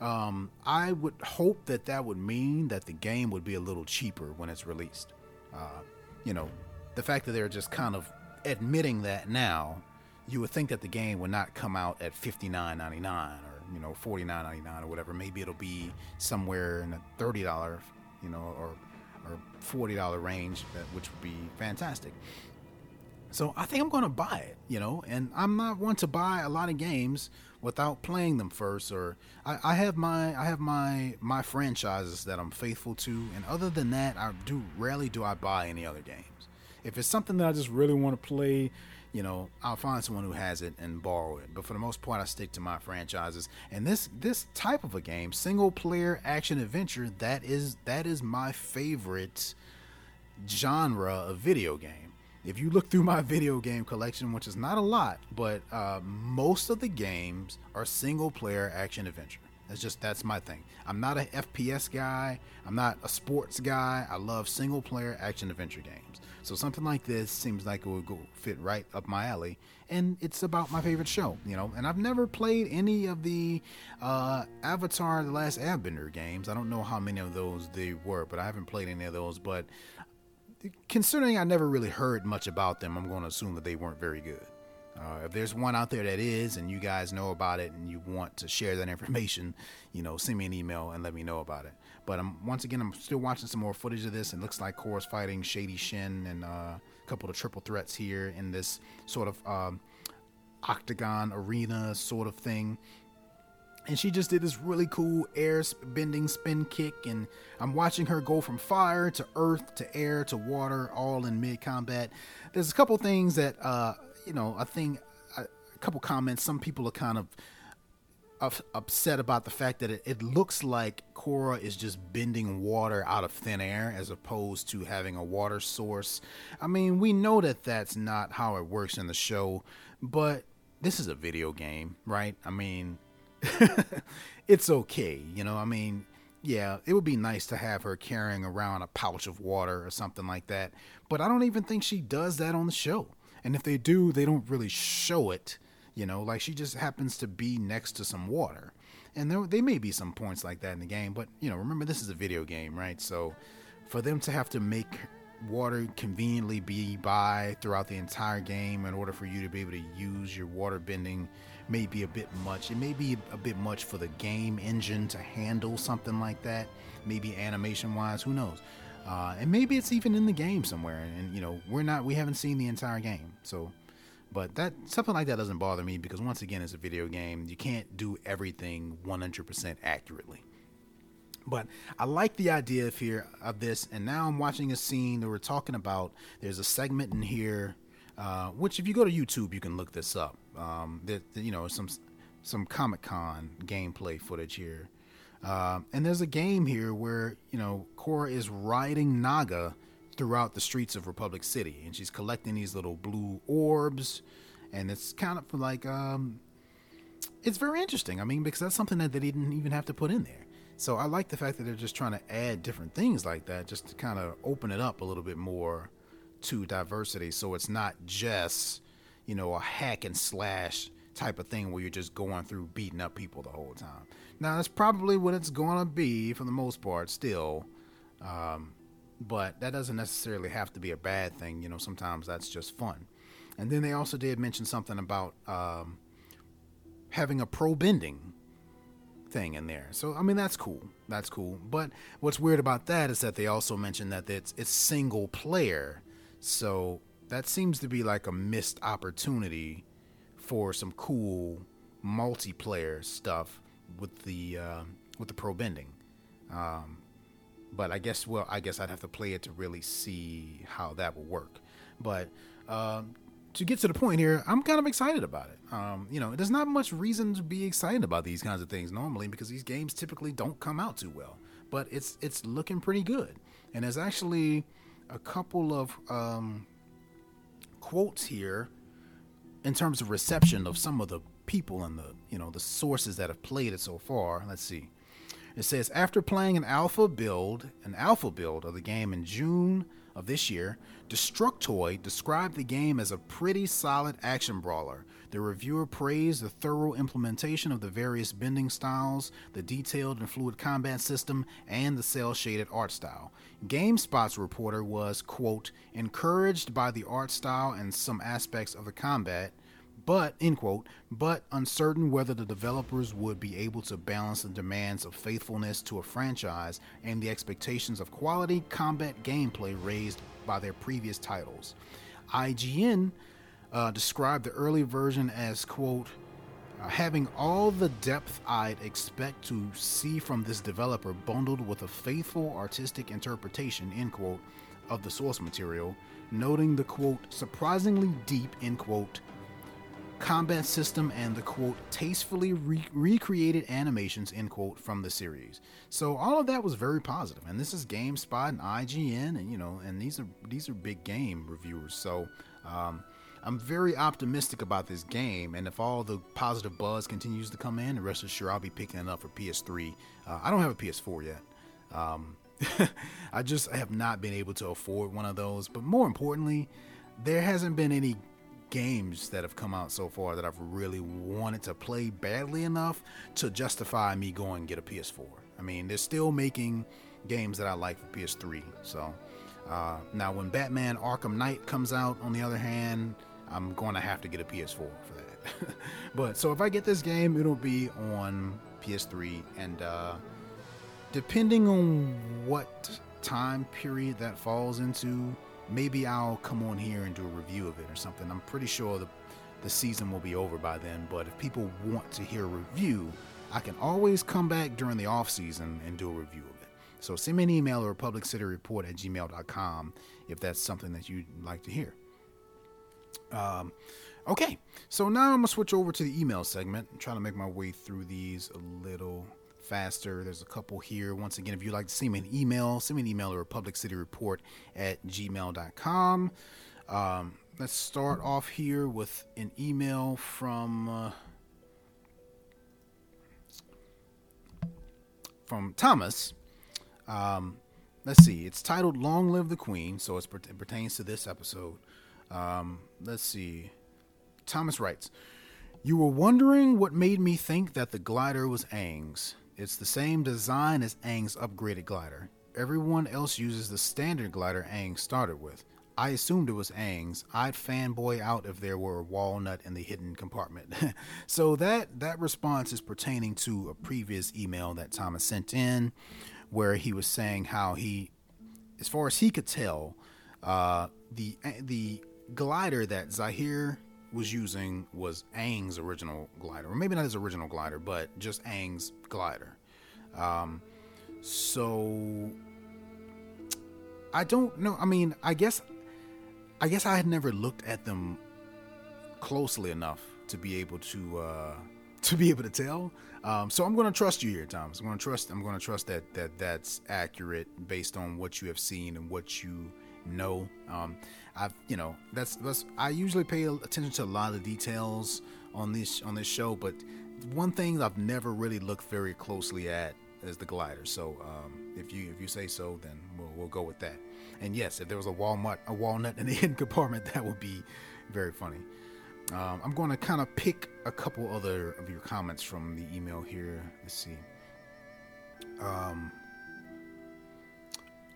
um, I would hope that that would mean that the game would be a little cheaper when it's released. Uh, you know, the fact that they're just kind of admitting that now you would think that the game would not come out at fifty nine ninety nine or you know forty nine ninety nine or whatever. Maybe it'll be somewhere in the thirty dollar, you know, or or forty dollar range, which would be fantastic. So I think I'm going to buy it, you know, and I'm not one to buy a lot of games without playing them first. Or I, I have my I have my my franchises that I'm faithful to, and other than that, I do rarely do I buy any other games. If it's something that I just really want to play you know, I'll find someone who has it and borrow it. But for the most part, I stick to my franchises. And this this type of a game, single player action adventure, that is that is my favorite genre of video game. If you look through my video game collection, which is not a lot, but uh, most of the games are single player action adventure. That's just that's my thing. I'm not a FPS guy. I'm not a sports guy. I love single player action adventure games. So something like this seems like it would go fit right up my alley, and it's about my favorite show, you know. And I've never played any of the uh, Avatar: The Last Airbender games. I don't know how many of those they were, but I haven't played any of those. But considering I never really heard much about them, I'm going to assume that they weren't very good. Uh, if there's one out there that is, and you guys know about it, and you want to share that information, you know, send me an email and let me know about it. But I'm once again, I'm still watching some more footage of this, and looks like Korra's fighting Shady Shin and uh, a couple of triple threats here in this sort of um, octagon arena sort of thing. And she just did this really cool air bending spin kick, and I'm watching her go from fire to earth to air to water, all in mid combat. There's a couple things that uh, you know, I think a, a couple comments. Some people are kind of upset about the fact that it, it, looks like Korra is just bending water out of thin air as opposed to having a water source. I mean, we know that that's not how it works in the show, but this is a video game, right? I mean, it's okay, you know. I mean, yeah, it would be nice to have her carrying around a pouch of water or something like that, but I don't even think she does that on the show. And if they do, they don't really show it. You know, like she just happens to be next to some water. And there, there may be some points like that in the game, but you know, remember this is a video game, right? So for them to have to make water conveniently be by throughout the entire game in order for you to be able to use your water bending may be a bit much. It may be a bit much for the game engine to handle something like that. Maybe animation wise, who knows? uh, and maybe it's even in the game somewhere. And, you know, we're not, we haven't seen the entire game, so. But that something like that doesn't bother me because once again, it's a video game. You can't do everything 100% accurately. But I like the idea of here of this, and now I'm watching a scene that we're talking about. There's a segment in here, uh, which if you go to YouTube, you can look this up. Um, that you know some some Comic Con gameplay footage here uh, and there's a game here where, you know, Korra is riding Naga throughout the streets of Republic City, and she's collecting these little blue orbs, and it's kind of like, um, it's very interesting. I mean, because that's something that they didn't even have to put in there. So I like the fact that they're just trying to add different things like that, just to kind of open it up a little bit more to diversity. So it's not just, you know, a hack and slash type of thing where you're just going through beating up people the whole time. Now that's probably what it's going to be for the most part, still. Um, but that doesn't necessarily have to be a bad thing. You know, sometimes that's just fun. And then they also did mention something about um, having a pro bending thing in there. So I mean that's cool. That's cool. But what's weird about that is that they also mentioned that it's it's single player. So that seems to be like a missed opportunity for some cool multiplayer stuff with the uh, with the pro bending. Um, but I guess well, I guess I'd have to play it to really see how that will work. But um, to get to the point here, I'm kind of excited about it. Um, you know, there's not much reason to be excited about these kinds of things normally because these games typically don't come out too well. But it's it's looking pretty good, and there's actually a couple of um, quotes here in terms of reception of some of the people and the you know the sources that have played it so far. Let's see. It says after playing an alpha build, an alpha build of the game in June of this year, Destructoid described the game as a pretty solid action brawler. The reviewer praised the thorough implementation of the various bending styles, the detailed and fluid combat system, and the cel shaded art style. GameSpot's reporter was, quote, encouraged by the art style and some aspects of the combat but end quote but uncertain whether the developers would be able to balance the demands of faithfulness to a franchise and the expectations of quality combat gameplay raised by their previous titles. IGN uh, described the early version as quote uh, having all the depth I'd expect to see from this developer bundled with a faithful artistic interpretation, end quote, of the source material, noting the quote, surprisingly deep, end quote, combat system and the quote tastefully re- recreated animations end quote from the series. So all of that was very positive, and this is GameSpot and IGN, and you know, and these are these are big game reviewers. So um, I'm very optimistic about this game, and if all the positive buzz continues to come in, the rest assured I'll be picking it up for PS3. Uh, I don't have a PS4 yet. Um, I just have not been able to afford one of those, but more importantly, there hasn't been any games that have come out so far that I've really wanted to play badly enough to justify me going get a PS4. I mean, they're still making games that I like for PS3. So uh, now, when Batman Arkham Knight comes out, on the other hand, I'm going to have to get a PS4 for that. but so if I get this game, it'll be on PS3, and uh, depending on what time period that falls into, maybe I'll come on here and do a review of it or something. I'm pretty sure the the season will be over by then, but if people want to hear a review, I can always come back during the off season and do a review of it. So send me an email or republiccityreport at gmail.com if that's something that you'd like to hear. Um, okay, so now I'm gonna switch over to the email segment. Trying to make my way through these a little faster. There's a couple here. Once again, if you'd like to send me an email, send me an email to republiccityreport at gmail.com. Um, let's start off here with an email from uh, from Thomas. Um, let's see. It's titled "Long Live the Queen," so it pertains to this episode. Um, let's see. Thomas writes, "You were wondering what made me think that the glider was Aang's. It's the same design as Aang's upgraded glider. Everyone else uses the standard glider Aang started with. I assumed it was Aang's. I'd fanboy out if there were a walnut in the hidden compartment. so that that response is pertaining to a previous email that Thomas sent in, where he was saying how he, as far as he could tell, uh, the the glider that Zahir was using was Aang's original glider, or maybe not his original glider, but just Aang's glider. Um, so I don't know. I mean, I guess, I guess I had never looked at them closely enough to be able to uh, to be able to tell. Um, so I'm going to trust you here, Thomas. I'm going to trust. I'm going to trust that that that's accurate based on what you have seen and what you know. Um, I've you know that's that's I usually pay attention to a lot of details on this on this show, but one thing I've never really looked very closely at is the glider. So um, if you if you say so, then we'll, we'll go with that. And yes, if there was a walnut a walnut in the hidden compartment, that would be very funny. Um, I'm going to kind of pick a couple other of your comments from the email here. Let's see. Um,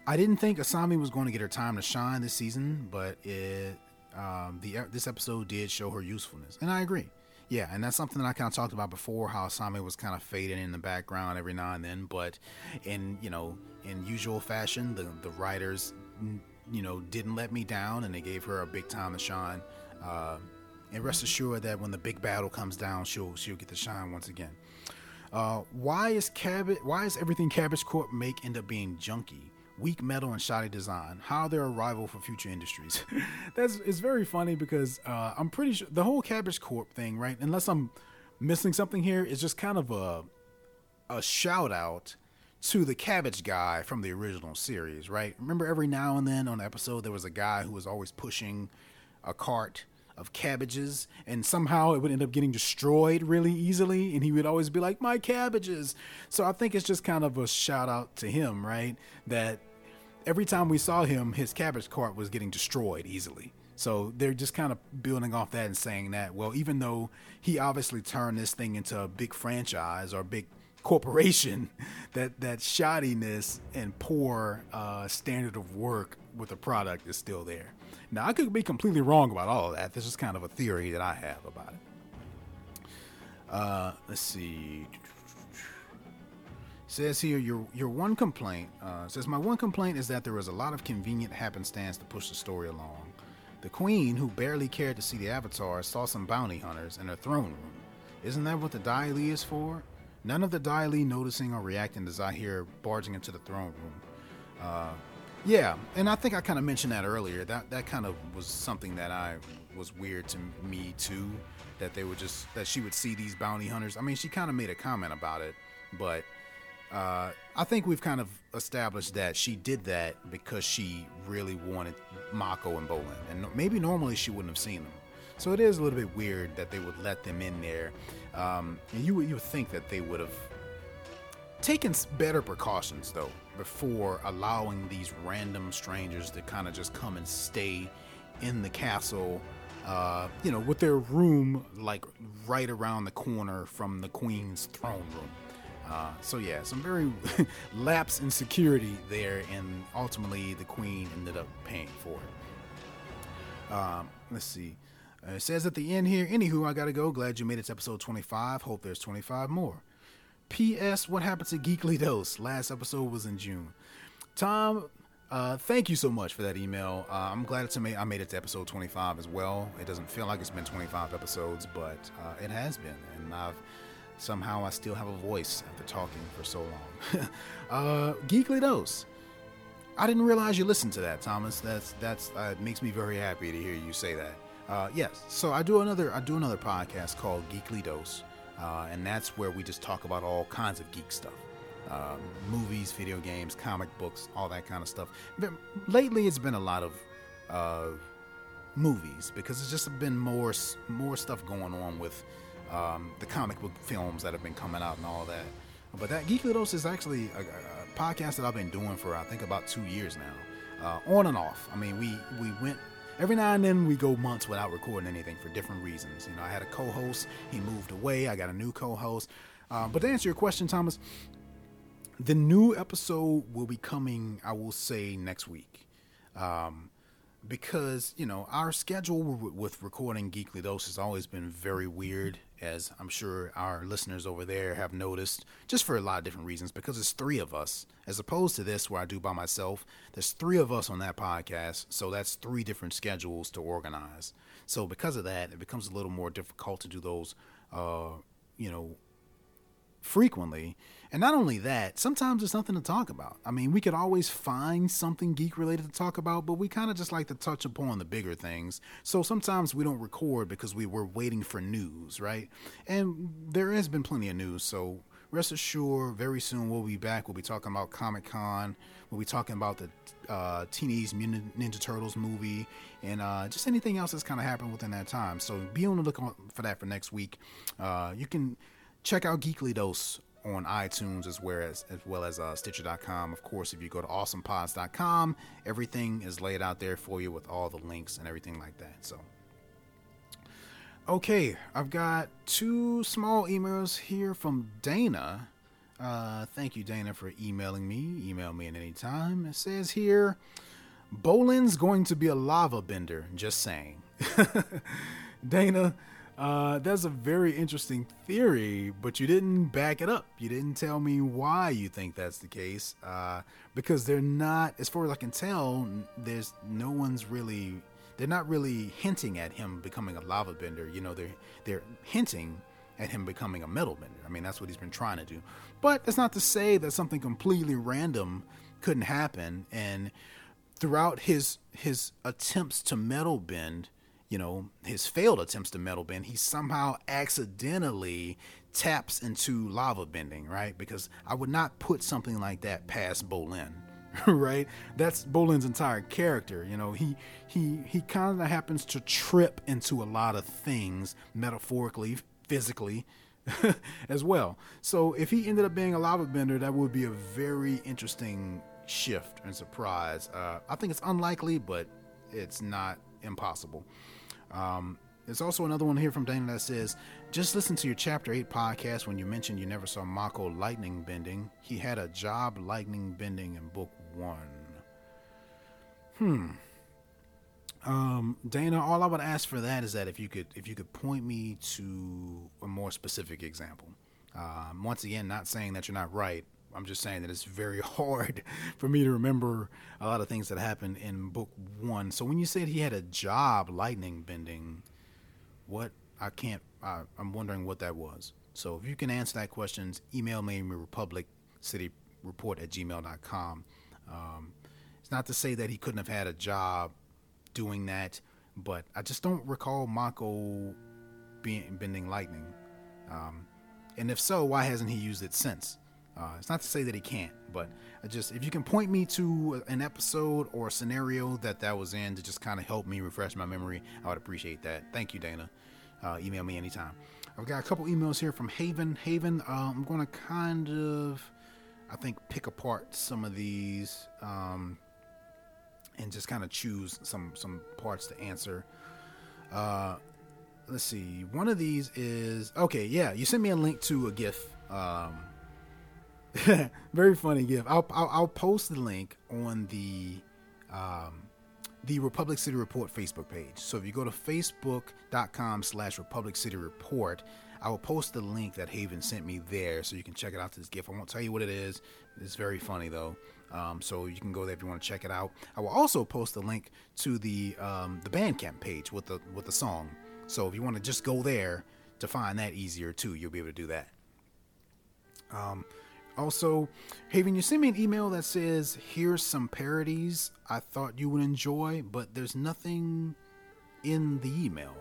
I didn't think Asami was going to get her time to shine this season, but it um, the this episode did show her usefulness, and I agree. Yeah, and that's something that I kind of talked about before. How Asami was kind of fading in the background every now and then, but in you know in usual fashion, the the writers you know didn't let me down, and they gave her a big time to shine. Uh, and rest assured that when the big battle comes down, she'll she'll get to shine once again. Uh, why is cabbage? Why is everything Cabbage Corp make end up being junky? Weak metal and shoddy design how they're a rival for future industries. That's it's very funny because uh, i'm pretty sure the whole cabbage corp thing right unless i'm missing something here is just kind of a a shout out to the cabbage guy from the original series right? Remember every now and then on an episode there was a guy who was always pushing a cart of cabbages and somehow it would end up getting destroyed really easily and he would always be like my cabbages. So i think it's just kind of a shout out to him right that every time we saw him, his cabbage cart was getting destroyed easily. So they're just kind of building off that and saying that, well, even though he obviously turned this thing into a big franchise or big corporation, that that shoddiness and poor uh, standard of work with the product is still there. Now, I could be completely wrong about all of that. This is kind of a theory that I have about it. Uh, let's see. Says here your your one complaint uh, says my one complaint is that there was a lot of convenient happenstance to push the story along. The queen, who barely cared to see the avatar, saw some bounty hunters in her throne room. Isn't that what the Dai Li is for? None of the Dai Li noticing or reacting to Zahir barging into the throne room. Uh, yeah, and I think I kind of mentioned that earlier. That that kind of was something that I was weird to me too. That they would just that she would see these bounty hunters. I mean, she kind of made a comment about it, but uh, I think we've kind of established that she did that because she really wanted Mako and Bolin, and maybe normally she wouldn't have seen them. So it is a little bit weird that they would let them in there. Um, you you would think that they would have taken better precautions though before allowing these random strangers to kind of just come and stay in the castle. Uh, you know, with their room like right around the corner from the queen's throne room. Uh, so yeah, some very lapse in security there, and ultimately the queen ended up paying for it. Um, let's see. Uh, it says at the end here, anywho, I gotta go. Glad you made it to episode 25. Hope there's 25 more. P.S. What happened to Geekly Dose? Last episode was in June. Tom, uh, thank you so much for that email. Uh, I'm glad it's made, I made it to episode 25 as well. It doesn't feel like it's been 25 episodes, but uh, it has been, and I've somehow I still have a voice after talking for so long. uh, Geekly Dose. I didn't realize you listened to that, Thomas. That's that's uh, makes me very happy to hear you say that. Uh, yes, so I do another I do another podcast called Geekly Dose, uh, and that's where we just talk about all kinds of geek stuff, um, movies, video games, comic books, all that kind of stuff. But lately, it's been a lot of uh, movies because it's just been more more stuff going on with um, the comic book films that have been coming out and all that. But that Geekly Dose is actually a, a, podcast that I've been doing for I think about two years now, uh, on and off. I mean, we we went every now and then we go months without recording anything for different reasons. You know, I had a co-host, he moved away. I got a new co-host. Uh, but to answer your question, Thomas, the new episode will be coming. I will say next week. Um, because you know our schedule with recording Geekly Dose has always been very weird as I'm sure our listeners over there have noticed, just for a lot of different reasons, because it's three of us, as opposed to this where I do by myself. There's three of us on that podcast, so that's three different schedules to organize. So because of that, it becomes a little more difficult to do those, uh, you know, frequently. And not only that, sometimes there's nothing to talk about. I mean, we could always find something geek related to talk about, but we kind of just like to touch upon the bigger things. So sometimes we don't record because we were waiting for news, right? And there has been plenty of news, so rest assured, very soon we'll be back. We'll be talking about Comic Con. We'll be talking about the uh, Teenage Mutant Ninja Turtles movie and uh, just anything else that's kind of happened within that time. So be on the lookout for that for next week. Uh, you can check out Geekly Dose on iTunes as well as as well as uh, Stitcher.com. Of course, if you go to AwesomePods.com, everything is laid out there for you with all the links and everything like that. So, okay, I've got two small emails here from Dana. Uh, thank you, Dana, for emailing me. Email me at any time. It says here, Bolin's going to be a lava bender. Just saying. Dana, uh, that's a very interesting theory, but you didn't back it up. You didn't tell me why you think that's the case. Uh, because they're not, as far as I can tell, there's no one's really, they're not really hinting at him becoming a lava bender. You know, they're they're hinting at him becoming a metal bender. I mean, that's what he's been trying to do. But that's not to say that something completely random couldn't happen. And throughout his his attempts to metal bend you know, his failed attempts to metal bend, he somehow accidentally taps into lava bending, right? Because I would not put something like that past Bolin, right? That's Bolin's entire character. You know, he he he kind of happens to trip into a lot of things metaphorically, physically, as well. So if he ended up being a lava bender, that would be a very interesting shift and surprise. Uh, I think it's unlikely, but it's not impossible. Um, there's also another one here from Dana that says, just listen to your chapter 8 podcast when you mentioned you never saw Mako lightning bending. He had a job lightning bending in book one. Hmm. Um, Dana, all I would ask for that is that if you could if you could point me to a more specific example. Um, once again, not saying that you're not right. I'm just saying that it's very hard for me to remember a lot of things that happened in book one. So when you said he had a job lightning bending, what I can't, I, am wondering what that was. So if you can answer that question, email me republic city report at gmail.com. Um, it's not to say that he couldn't have had a job doing that, but I just don't recall Mako being bending lightning. Um, and if so, why hasn't he used it since? Uh, it's not to say that he can't, but I just if you can point me to an episode or a scenario that that was in to just kind of help me refresh my memory, I would appreciate that. Thank you, Dana. Uh, email me anytime. I've got a couple emails here from Haven. Haven, uh, I'm going to kind of, I think, pick apart some of these um, and just kind of choose some some parts to answer. Uh, let's see. One of these is okay. Yeah, you sent me a link to a GIF. Um, very funny GIF. I'll, I'll, I'll post the link on the um, the Republic City Report Facebook page. So if you go to facebook.com slash Republic City Report, I will post the link that Haven sent me there so you can check it out to this gift. I won't tell you what it is. It's very funny though. Um, so you can go there if you want to check it out. I will also post the link to the um, the Bandcamp page with the with the song. So if you want to just go there to find that easier too, you'll be able to do that. Um, also, Haven, you sent me an email that says, Here's some parodies I thought you would enjoy, but there's nothing in the email.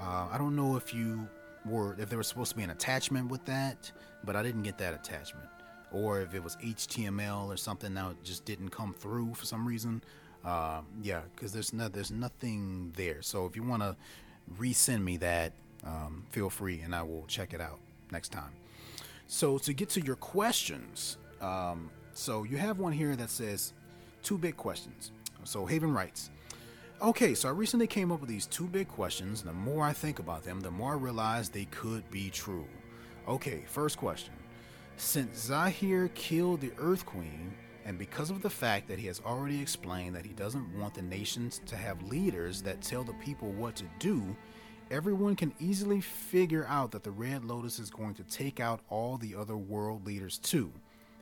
Uh, I don't know if you were, if there was supposed to be an attachment with that, but I didn't get that attachment. Or if it was HTML or something that just didn't come through for some reason. Uh, yeah, because there's no, there's nothing there. So if you want to resend me that, um, feel free and I will check it out next time. So to get to your questions, um, so you have one here that says two big questions. So Haven writes, Okay, so I recently came up with these two big questions. The more I think about them, the more I realize they could be true. Okay, first question. Since Zahir killed the Earth Queen, and because of the fact that he has already explained that he doesn't want the nations to have leaders that tell the people what to do, everyone can easily figure out that the Red Lotus is going to take out all the other world leaders too,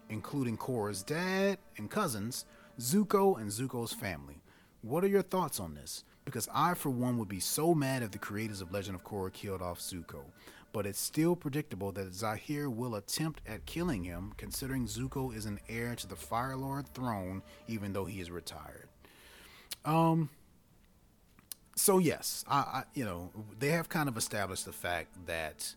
including Korra's dad and cousins, Zuko and Zuko's family. What are your thoughts on this? Because I, for one, would be so mad if the creators of Legend of Korra killed off Zuko. But it's still predictable that Zahir will attempt at killing him, considering Zuko is an heir to the Fire Lord throne, even though he is retired. Um, so yes, I, I, you know they have kind of established the fact that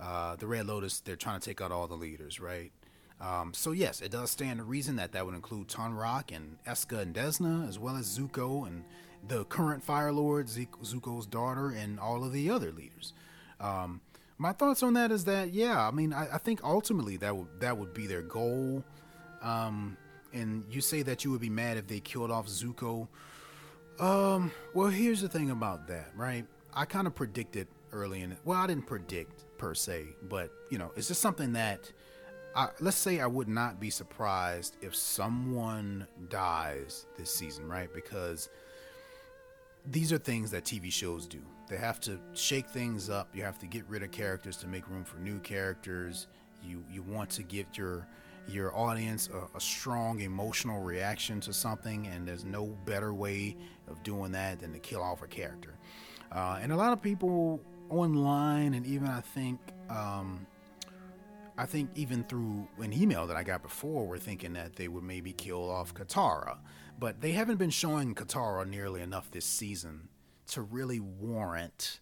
uh, the Red Lotus they're trying to take out all the leaders, right? Um, so yes, it does stand to reason that that would include Tonraq and Eska and Desna, as well as Zuko and the current Fire Lord, Zuko's daughter, and all of the other leaders. Um, my thoughts on that is that yeah, I mean I, I think ultimately that would that would be their goal. Um, and you say that you would be mad if they killed off Zuko. Um, well, here's the thing about that, right? I kind of predicted early in it. Well, I didn't predict per se, but you know, it's just something that I, let's say I would not be surprised if someone dies this season, right? Because these are things that TV shows do. They have to shake things up. You have to get rid of characters to make room for new characters. You you want to get your your audience a, a, strong emotional reaction to something, and there's no better way of doing that than to kill off a character. Uh, and a lot of people online, and even I think, um, I think even through an email that I got before, were thinking that they would maybe kill off Katara, but they haven't been showing Katara nearly enough this season to really warrant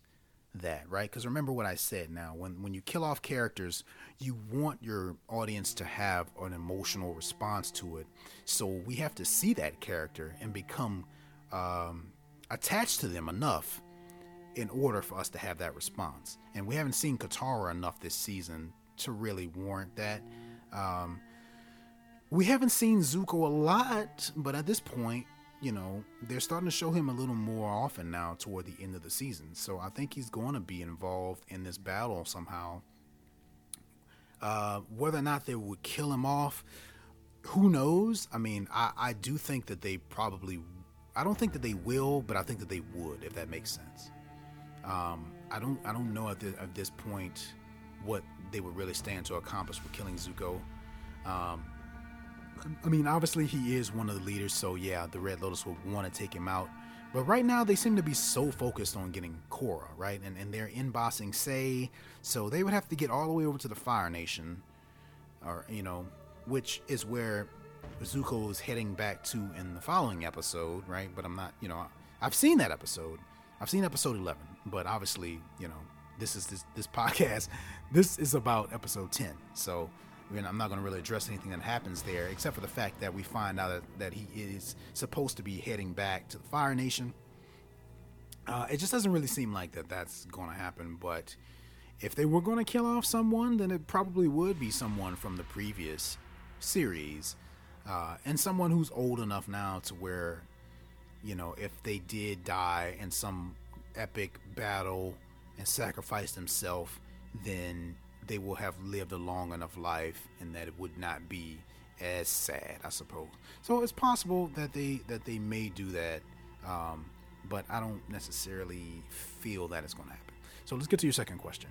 that, right? Because remember what I said now, when, when you kill off characters, you want your audience to have an emotional response to it. So we have to see that character and become um, attached to them enough in order for us to have that response. And we haven't seen Katara enough this season to really warrant that. Um, we haven't seen Zuko a lot, but at this point, you know, they're starting to show him a little more often now toward the end of the season. So I think he's going to be involved in this battle somehow. Uh, whether or not they would kill him off, who knows? I mean, I, I do think that they probably, I don't think that they will, but I think that they would, if that makes sense. Um, I don't, I don't know at, the, at this point what they would really stand to accomplish with killing Zuko. Um, I mean, obviously he is one of the leaders, so yeah, the Red Lotus would want to take him out. But right now they seem to be so focused on getting Korra, right? And and they're in Ba Sing Se, so they would have to get all the way over to the Fire Nation, or you know, which is where Zuko is heading back to in the following episode, right? But I'm not, you know, I've seen that episode, I've seen episode 11, but obviously, you know, this is this this podcast. This is about episode 10. So I mean, I'm not going to really address anything that happens there, except for the fact that we find out that, that he is supposed to be heading back to the Fire Nation. Uh, it just doesn't really seem like that that's going to happen. But if they were going to kill off someone, then it probably would be someone from the previous series, uh, and someone who's old enough now to where, you know, if they did die in some epic battle and sacrifice themselves, then they will have lived a long enough life, and that it would not be as sad, I suppose. So it's possible that they that they may do that, um, but I don't necessarily feel that it's going to happen. So let's get to your second question.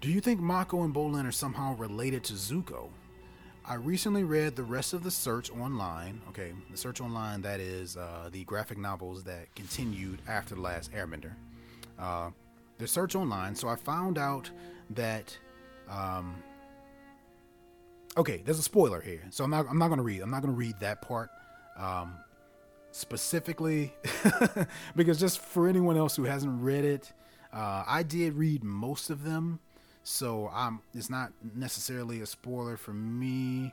Do you think Mako and Bolin are somehow related to Zuko? I recently read the rest of the search online. Okay, the search online that is uh, the graphic novels that continued after the last Airbender. Uh, the search online, so I found out that. Um, okay, there's a spoiler here, so I'm not. I'm not gonna read. I'm not gonna read that part. Um, specifically because just for anyone else who hasn't read it, uh, I did read most of them, so um, it's not necessarily a spoiler for me.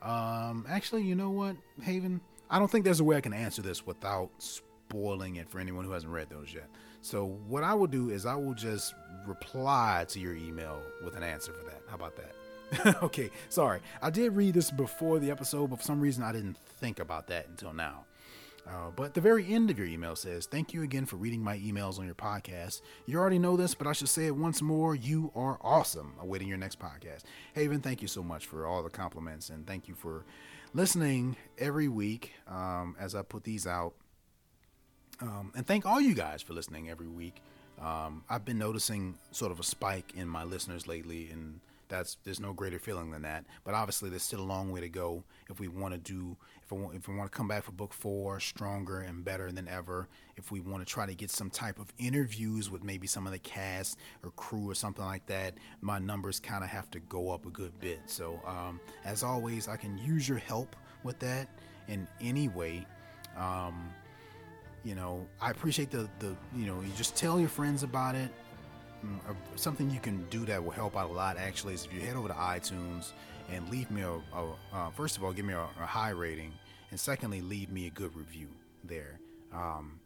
Um, actually, you know what, Haven? I don't think there's a way I can answer this without spoiling it for anyone who hasn't read those yet. So what I will do is I will just reply to your email with an answer for that. How about that? okay, sorry. I did read this before the episode, but for some reason I didn't think about that until now. Uh, but the very end of your email says, Thank you again for reading my emails on your podcast. You already know this, but I should say it once more. You are awesome. Awaiting your next podcast. Haven, thank you so much for all the compliments and thank you for listening every week um, as I put these out. Um, and thank all you guys for listening every week. Um, I've been noticing sort of a spike in my listeners lately, and that's there's no greater feeling than that. But obviously, there's still a long way to go if we want to do if we want, if we want to come back for book four stronger and better than ever. If we want to try to get some type of interviews with maybe some of the cast or crew or something like that, my numbers kind of have to go up a good bit. So um, as always, I can use your help with that in any way. Um, you know, I appreciate the the you know you just tell your friends about it. Mm, uh, something you can do that will help out a lot actually is if you head over to iTunes and leave me a, a uh, first of all give me a, a, high rating and secondly leave me a good review there um,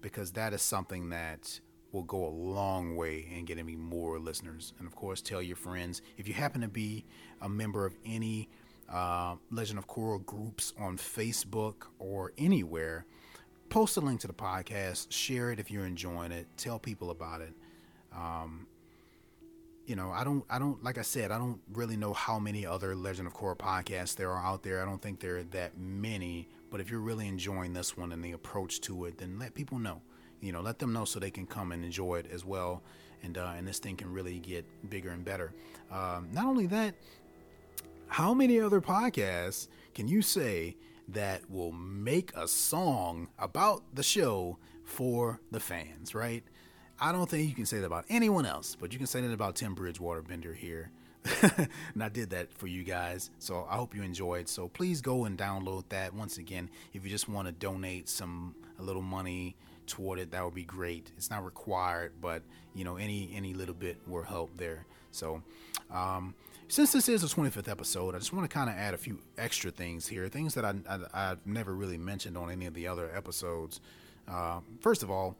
because that is something that will go a long way in getting me more listeners and of course tell your friends if you happen to be a member of any uh, Legend of Korra groups on Facebook or anywhere post a link to the podcast, share it if you're enjoying it, tell people about it. Um, you know, I don't, I don't, like I said, I don't really know how many other Legend of Korra podcasts there are out there. I don't think there are that many. But if you're really enjoying this one and the approach to it, then let people know. You know, let them know so they can come and enjoy it as well, and uh, and this thing can really get bigger and better. Um, not only that, how many other podcasts can you say that will make a song about the show for the fans, right? I don't think you can say that about anyone else, but you can say that about Tim Bridgewater Bender here. and I did that for you guys. So I hope you enjoyed. So please go and download that. Once again, if you just want to donate some a little money toward it, that would be great. It's not required, but you know, any any little bit will help there. So um, since this is the 25th episode, I just want to kind of add a few extra things here, things that I, I, have never really mentioned on any of the other episodes. Uh, first of all,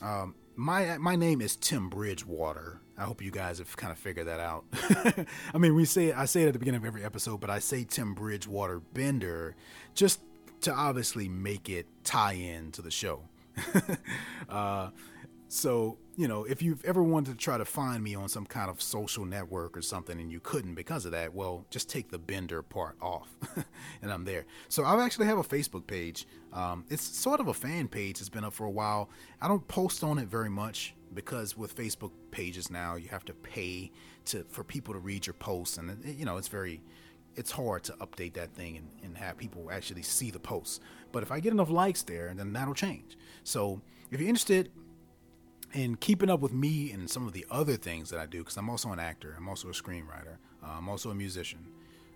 um, my my name is Tim Bridgewater. I hope you guys have kind of figured that out. I mean, we say I say it at the beginning of every episode, but I say Tim Bridgewater Bender just to obviously make it tie in to the show. uh, so, you know, if you've ever wanted to try to find me on some kind of social network or something and you couldn't because of that, well, just take the bender part off and I'm there. So I actually have a Facebook page. Um, it's sort of a fan page. It's been up for a while. I don't post on it very much because with Facebook pages now, you have to pay to for people to read your posts. And, it, you know, it's very, it's hard to update that thing and, and have people actually see the posts. But if I get enough likes there, then that'll change. So if you're interested, and keeping up with me and some of the other things that I do, because I'm also an actor, I'm also a screenwriter, uh, I'm also a musician.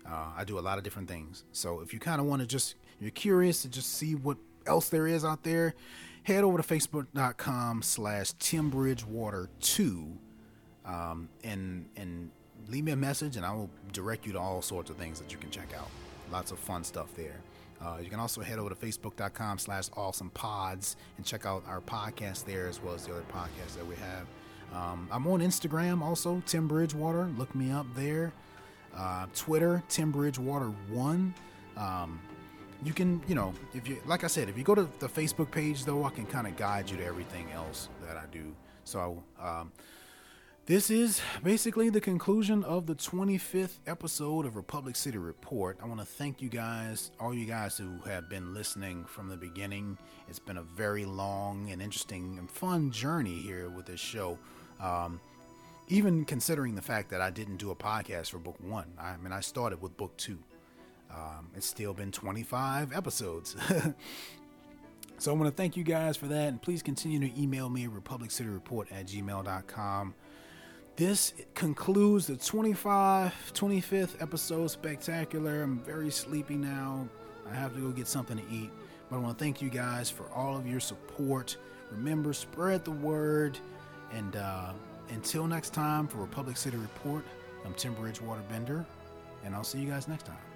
Uh, I do a lot of different things. So if you kind of want to just, you're curious to just see what else there is out there, head over to facebook.com slash timbridgewater2 um, and, and leave me a message and I will direct you to all sorts of things that you can check out. Lots of fun stuff there. Uh, you can also head over to facebook.com slash awesome pods and check out our podcast there as well as the other podcasts that we have. Um, I'm on Instagram also, Tim Bridgewater. Look me up there. Uh, Twitter, Tim Bridgewater one. Um, you can, you know, if you, like I said, if you go to the Facebook page though, I can kind of guide you to everything else that I do. So, um, this is basically the conclusion of the 25th episode of Republic City Report. I want to thank you guys, all you guys who have been listening from the beginning. It's been a very long and interesting and fun journey here with this show. Um, even considering the fact that I didn't do a podcast for book one, I mean, I started with book two. Um, it's still been 25 episodes. so I want to thank you guys for that. And please continue to email me at republiccityreport at gmail.com. This concludes the 25, 25th episode spectacular. I'm very sleepy now. I have to go get something to eat. But I want to thank you guys for all of your support. Remember, spread the word. And uh, until next time for Republic City Report, I'm Tim Bridgewater Bender, and I'll see you guys next time.